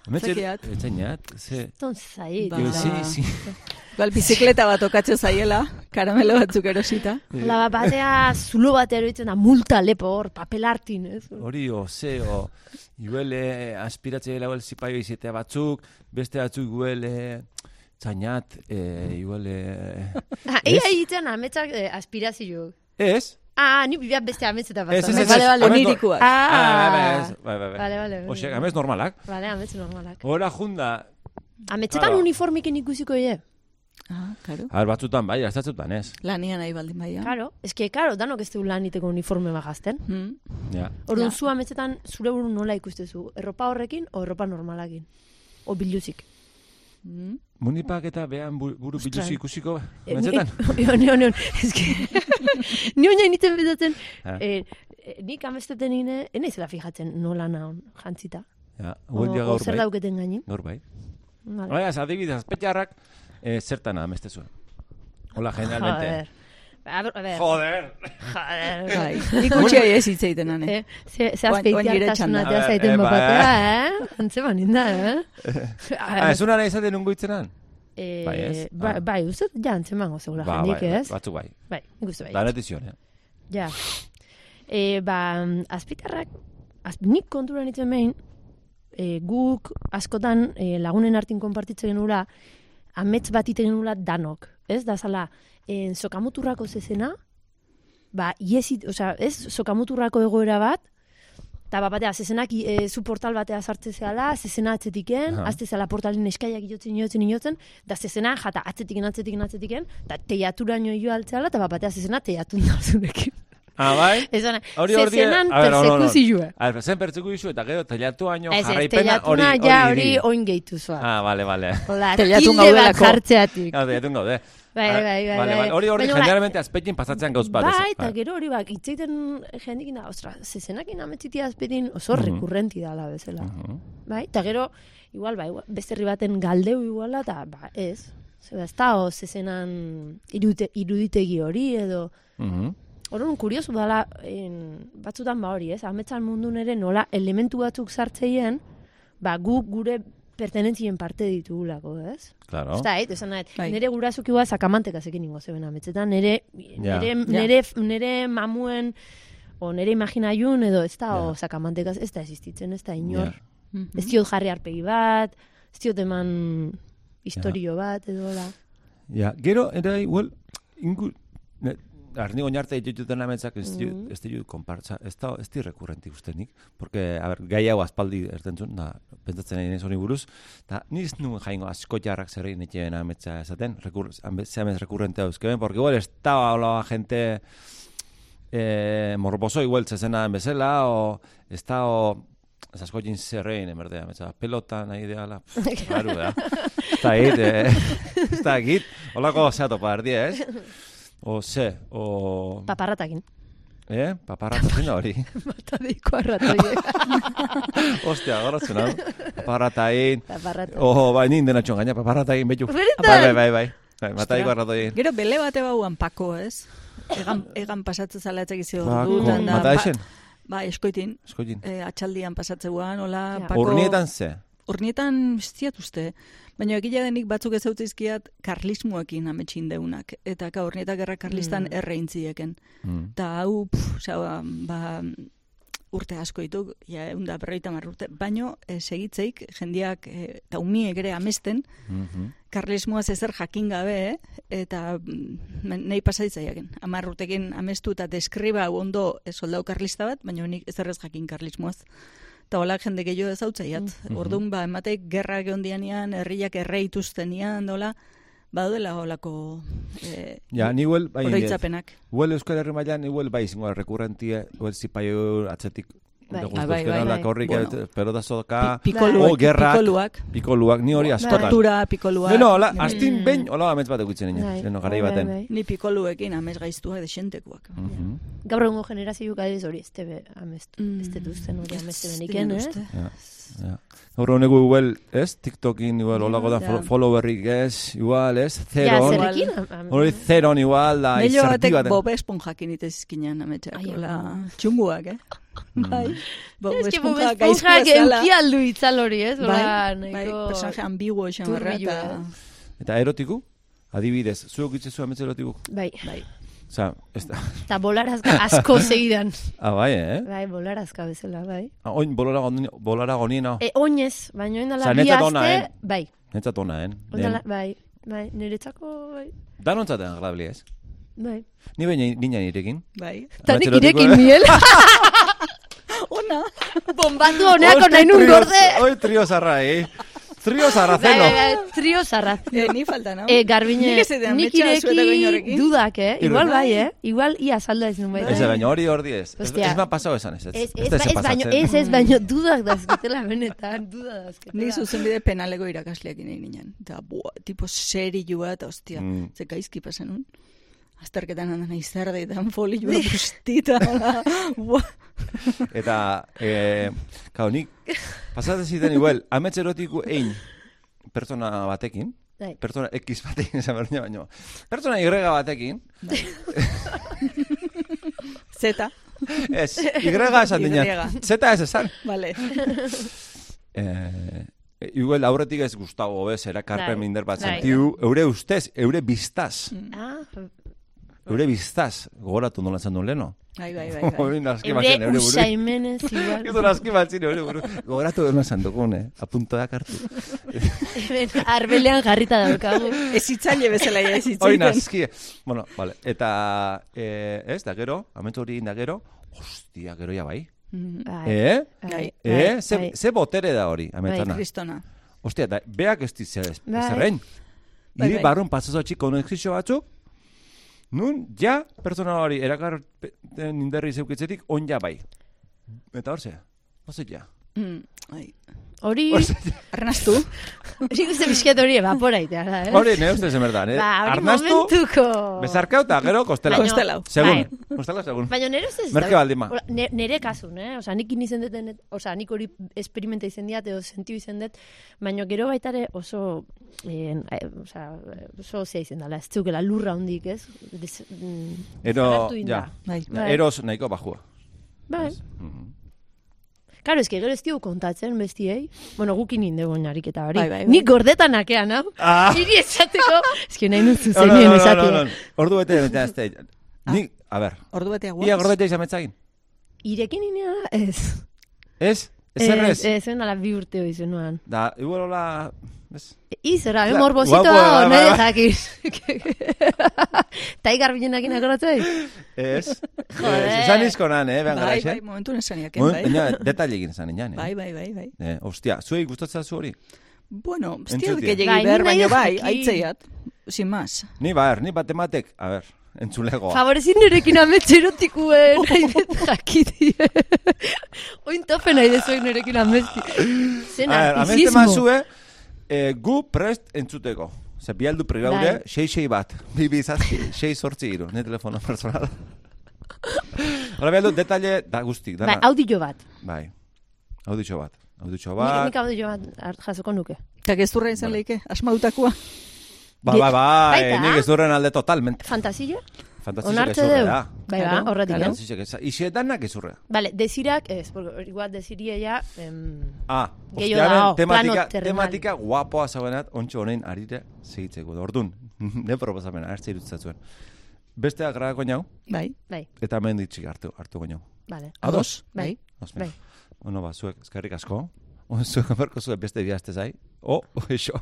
Ametxe, Zekiat. etxainat, ze... Ton zait. Ba. Igual, sí, sí. Igual, bizikleta bat okatze zaiela, karamelo batzuk erosita. Hola, bat batea zulo bat eroitzen da multa lepo hor, papel hartin, ez? Hori, o, ze, o, iguele aspiratze dela el zipaio izetea batzuk, beste batzuk iguele txainat, e, iguele... Ah, Ez? Ia egiten ametsak eh, aspirazio. Ez? Ah, ni bibia beste ametzetan Ez, pasa. ez, ez, Bale, ez, bale, amets- onirikuak. Ah, bai, bai, Ah, bai, bai, bai. Vale, vale. Oxe, amez normalak. Vale, amets normalak. Hora junda, Ametzetan Claro. uniformikin ikusiko ye. Ah, karo. a batzutan bai, astatzutan ez. Lanian nahi baldin baia. Claro, eske, claro, danok ez du lan iteko uniforme bagazten. Hmm. Ja. Orduan, Ja. zu ametzetan zure buru nola ikustezu? Erropa horrekin o erropa normalakin? O biluzik? Hmm. Munipak eta behan bu- buru biluzi ikusiko, Eh, mentzetan? <laughs> <laughs> ni- Ni, ni, ni, eske... Ni oina initzen bezatzen, Ah. eh, e, nik amesteten ine, enaizela fijatzen nola naon jantzita. Ja, huel ja o gaur zer bai. dauketen gainin. Gaur bai. Vale. Baina, adibidez, azpetxarrak, eh, zertan ameste zuen. Hola, generalmente. A ver. Joder. Joder. <laughs> Bai, <laughs> nik utxe ez hitz egiten ane. Eh, ze, ze azpeitiartasuna txanda. tea A ver, zaiten eh, bapatea, eh? Antzeman inda, eh? <laughs> Ah, ez unara izaten ungoitzenan? Eh, Bai, ez? Bai, Ah. bai, uste, ja, antzemango zegoela Ba, jendik, bai, ez? batzuk bai. Bai, nik uste bai. Da netizion, eh? Ja. E, ba, azpitarrak, az, nik kontura nintzen behin, e, guk askotan e, lagunen artin konpartitzen genula, amets bat ite genula danok. Ez, da zala, en, sokamuturrako zezena, ba, iesit, osea, ez, sokamuturrako egoera bat, eta ba, batea, zezenak e, zu portal batea sartze zehala, zezena atzetiken, Aha. azte zela portalin eskaiak iotzen, iotzen, iotzen, da zezena jata atzetiken, atzetiken, atzetiken, eta teiaturaino jo altzela, eta ba, batea zezena teiatun da zurekin. Ah, bai? Esan, Hori hor die- zezenan a ver, no, no, no. persekuzioa. A ver, zen pertsekuzio eta gero telatu haino jarraipena teiatuna hori ja hori hori oin gehitu zua. Ah, vale, vale. Hola, <laughs> hilde bat jartzeatik. Gaude, jatun gaude. Bai, bai, bai, Vale, bai. vale. Hori hori hola, generalmente azpekin pasatzen gauz bat. Bai, eta gero hori bak, itzeiten jendikin da, ostra, zezenakin ametzitia azperin oso Mhm. rekurrenti dala bezala. Mhm. Bai, eta gero, igual, bai, beste herri baten galdeu iguala, eta ba, ez. Zer, ez da, zezenan iruditegi hori, edo... Mhm. Orduan, kuriosu dala, en, batzutan ba hori, ez? Ametsan mundu nere nola elementu batzuk sartzeien, ba, gu gure pertenentzien parte ditugulako, ez? Claro. Ez da, et, esan nahet, Bai. nire gurasuk igual sakamanteka zekin ingo zeben ametzetan, nire, Ja. nire, Ja. nire, nire mamuen, o nire imaginaiun, edo ez da, Ja. o sakamantekaz, ez da existitzen, ez da inor. Ja. Mhm. Ez diot jarri arpegi bat, ez diot eman historio bat, edo la. Ja, gero, era igual, ingu, ne, arni oinarte dituten ametzak ez di, Mhm. ez di konpartza, ez da, ez di rekurrenti ustenik, porque, a ber, gai hau aspaldi ertentzun, da, pentsatzen nahi nez honi buruz, eta niz nuen jaingo asko jarrak zer egin etxeen ametza esaten, rekur, ze amez rekurrente dauzkeben, porque igual ez da hola gente eh, morboso igual zezena bezala, o ez da, o, ez asko jin zerrein, emerdea, ametza, pelota nahi ideala, pff, raru <laughs> da. Ez da egit, eh, ez da egit, holako zea topa erdia, ez? <laughs> O ze, o... Paparratakin. Eh? Paparrata zein da hori? <laughs> Matadiko arratoiek. <laughs> Ostia, goratzen hau. Paparrata egin. Paparrata. Oh, bai, nin dena txon gaina, paparrata egin betu. Benetan? Bai, bai, bai, bai. Bai, mataiko arrato egin. Gero bele bate bauan pako, ez? Egan, <coughs> egan pasatzen zala etzak izio Pako, dut. da, mata ba-? Ba, eskoitin. Eskoitin. E, atxaldian pasatzeuan, hola, Ja. pako... Urnietan ze? Urnietan ziat uste. Baina egia denik batzuk ez zautizkiat karlismoekin ametsin deunak. Eta ka urnietak gerra karlistan Mm. erreintzieken. Mm. Eta hau, pff, osea, ba, urte asko dituk, ja, egun da berreita urte, baino e, segitzeik jendiak e, eta umiek ere amesten, Mhm. karlismoaz ezer jakin gabe, eh? eta mm, nahi pasaitzaiaken. Amar urtekin amestu eta deskriba ondo e, soldau karlista bat, baina nik ezer ez jakin karlismoaz. Eta holak jende gehiago ez hautzaiat. Mhm. Orduan, ba, ematek gerra geondianian, herriak erreituztenian, dola, badudela holako e, Ja, ni huel, bai, oroitzapenak. huel Euskal Herri mailan, ni huel, bai, zingo, rekurrentia, huel zipaio atzetik. Bai. de Ah, bai, bai, bai. horrik, Bueno. pelotazoka, Pi- pikoluak, oh, gerrak, pikoluak, pikoluak, ni hori askotan. tortura, pikoluak. Leno, hola, Ni- astin Mm. behin, hola amets bat egutzen Bai, inen, leno garai bai, baten. bai. Ni pikoluekin amez gaiztua desentekoak. Mhm. Gaur egungo generazioak adiz hori, ez tebe amestu, Mm. ez detuzten hori Ez amestu beniken, eh? Ja, ja. Gaur honego igual, ez? TikTokin igual, Ja, holako da ja. fo- followerrik ez, igual, ez? Ja, Zeron. zerekin? am- am- Hori zeron igual, da, Nello izerti batek baten. Bob Esponjakin itezizkinan ametxak, Ai, hola, txunguak, eh? Mm. Bai, Bob Ez que Bob Esponja gaizkoa Esponjak zela. euki aldu itzal hori, ez? Bai, bai, nahiko... personaje ambiguo esan barra, eta... Eta erotiku? Adibidez, zuok itzezu ametze erotiku? Bai, Bai, Osa, ez da. eta bolarazka asko <laughs> segidan. Ah, bai, eh? Bai, bolarazka bezala, bai. Ah, oin bolara bolara gonina. E, oinez, baina oin dala Osea, bi netzat aste, ona, eh? bai. Nentzat ona, eh? Ondala, bai, bai, niretzako, bai, Danontzat agradabli ez? Bai. Ni behin nina nirekin. bai. Eta nik Ametxe erotiko, irekin miel. <laughs> Ona! Bombatu honeako nahi nun gorde. Oi, trio zarra, eh? Trio Bai, sarraceno. bai, bai, trio zarraz. Eh, ni falta, no? E, garbine, Nik ireki dudak, eh? Iru. Igual bai, eh? Igual ia salda ez bai. Ez, baina hori hori ez. Ez, ma pasau esan ez. Ez, Ez, ez, da ez, baino, pasatzen. ez, ez, baino dudak dazketela benetan, duda dazketela. Ni zuzenbide penaleko irakasleak egin ginen. Eta, bua, tipo serioa eta, ostia, Mm. ze gaizki pasan nun. Azterketan handan izerdeitan folioa bustita. <laughs> <laughs> Eta, e, kao, nik, pasatzen ziten igual, amets erotiku ein pertsona batekin, Bai. pertsona X batekin, <laughs> esan nio baino, pertsona Y batekin, Zeta, ez, Y esan dinen, Y. Z ez esan. vale. Eh, igual aurretik ez Gustavo bez, erakarpen Bai, minder bat bai. zentiu, eure ustez, eure biztaz, Ah, eure biztaz, gogoratu nola zan duen leno. Bai, bai, bai. bai. Eure usaimenez igual. Edo naski batzen, eure buru. Gogoratu nola zan dugun, eh? Apuntoak hartu. Arbelean jarrita daukagu. <laughs> Ez hitzaile bezala ja, ez Hori hitzaile. naski. Bueno, vale. Eta, eh, ez, da gero, amentu hori da gero, hostia, gero ja bai. Bai, Eh? Bai. Eh? Ze, bai. ze botere da hori, ametana. Kristona. Hostia, da, beak ez dize ez, Bai. Bai, Iri bai. barrun pasazo txiko konexizio batzuk, nun, ja, pertsona hori erakarten inderri zeuketzetik, on ja bai. Eta hor ze, hor ja. Mm, bai. Hori, Hor ze, Arnastu. nik uste bizket hori evaporaitea da, eh? hori, ne uste zemerdan, eh? Ba, hori Arnastu, momentuko. bezarkau eta gero kostelau. Baina- Kostelau. Segun, Bai. kostelau segun. Baina nire ustez... Merke baldin ba. Ola, ne- Nere kasun, eh? Osa, nik izen duten, osa, nik hori esperimenta izen diat, edo sentiu izen dut, baina gero baitare oso, eh, eh, osa, oso zea izen dela, ez zeukela lurra hondik, ez? Des, mm, Ero, ja. Bai. Bai. eros nahiko bajua. Bai. Mhm. Karo, eski gero ez diogu kontatzen bestiei. Bueno, gukin indego ariketa hori. Bai, bai, bai. Nik gordetan akean, hau? Ah! Iri esateko, eski nahi nun No, no, no, no, esatu. no. Ordu bete, bete, azte. Ni, a ber, Ordu batea guaz. ia gordete izan metzagin. Irekin inea, ez. Ez? Ez errez? Ez, ez, bi urte hori zenuan. Da, igual hola... Ez? Izera, Claro, eh, morbosito hau, bai, nahi bai. jakiz. <laughs> Tai garbilenakin akoratzei? <laughs> Ez? Joder. Ez, Esan izkonan, eh, behan Bai, garaixe. bai, momentu nesaniak, Moment, bai. baina, detalle egin zan inan, eh? Bai, bai, bai, bai. Eh, ostia, zuei gustatzen zu hori? Bueno, hostia, gehiagi Bai, behar, ni nahi baina bai, aitzeiat. Sin más. Ni bar, ni bat ematek, a ber, entzulegoa. Favorezin nirekin ametxe erotikuen, <laughs> nahi dut jakiti. Oin tope nahi dezuek nirekin ametxe. Zen A ber, ameste artizismo. mazue, eh, gu prest entzuteko. Ze bialdu Bai. sei sei bat, <laughs> bi bi zazpi, <laughs> sei sortzi iru, ne telefono personal. <laughs> Hora bialdu, detalle da guztik, Bai, dana. audio bat. Bai, auditxo bat. Auditxo Nik, bat. nik audio bat jasoko nuke. Eta gezurra izan leike, asmautakoa. Ba, ba, ba, nik ez durren alde totalmente. Fantasia? Onartze ezurre deu? da. Bai, ba, horretik, claro. eh? Fantazisek ez. Ixe danak ezurre. Vale, desirak, ez, porque igual desirie ja... Em, Ah, dago, tematika, tematika guapoa zauenat, ontsa honein arire segitzeko. Orduan, <laughs> ne proposamena, hartze irutzat Besteak grabako nau, Bai, bai, eta hemen ditxik hartu, hartu nau. vale. Ados? bai. Osme. Bai. Ono ba, zuek, eskerrik asko. O, <laughs> zuek amarko zuek beste bihazte zai. O, o, eixo.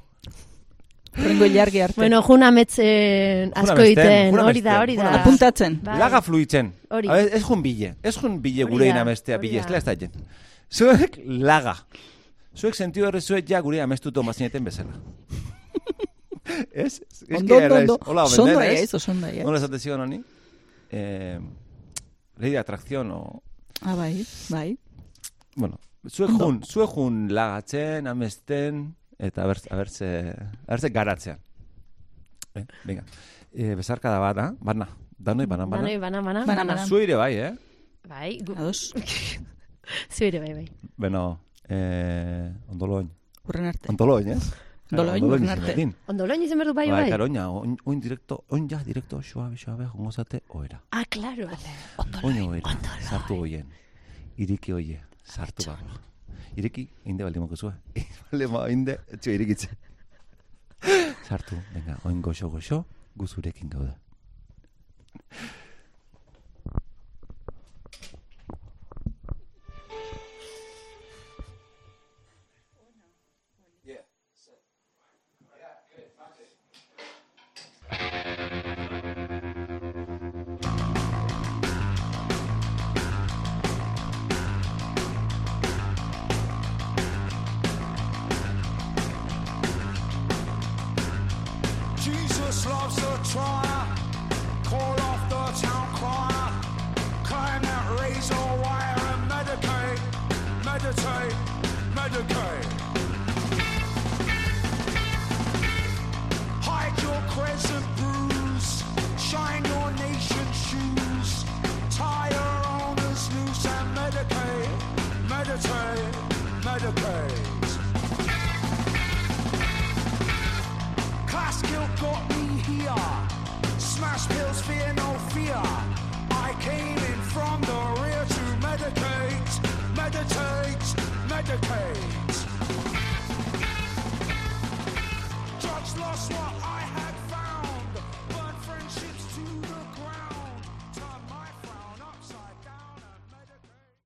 Horrengo ilargi arte. Bueno, juna metzen asko egiten, juna hori da, hori da. Apuntatzen. Bai. Laga fluitzen. Hori. A ber, ez jun bile. Ez jun bile gure inamestea bile. Ez ez da jen. Zuek laga. Zuek sentido horre zuek ja gure amestuto mazineten bezala. <laughs> ez? Ez Ondo, ondo, ondo. Hola, Sondo benden, aia, ez? ez, sondo aia. Nola esate zion honi? Eh, ley de atracción o... Ah, bai, bai. Bueno, zuek Ondo. jun, zuek jun lagatzen, amesten, eta abertze, abertze, abertze garatzean. Eh, venga. Eh, bezarka da bana, bana. Danoi bana, bana. Danoi, bana, bana, Bana, bana. Zuire bai, eh? Bai, gu, Ados, <laughs> zuire, bai, bai. Beno, eh, ondoloin. urren arte. Ondoloin, eh? Ondoloin, urren arte. Ondoloin izan berdu bai, Bai, bai. oina, oin, oin directo, oin ja, directo, suabe, suabe, jongo zate, oera. Ah, claro. Oin oera, sartu goien. Iriki oie, sartu gago. Iriki, inde baldimoko zua. Baldima, <laughs> inde, etxo irikitze. <laughs> Sartu, venga, oin goxo, goxo, guzurekin gauda. meditate, medicate. Hide your crescent bruise, shine your shoes, tie your owners loose and medicate, meditate, medicate. Class guilt got me here, smash pills, fear no fear. I came in from the rear to medicate meditate, meditate. Drugs lost what?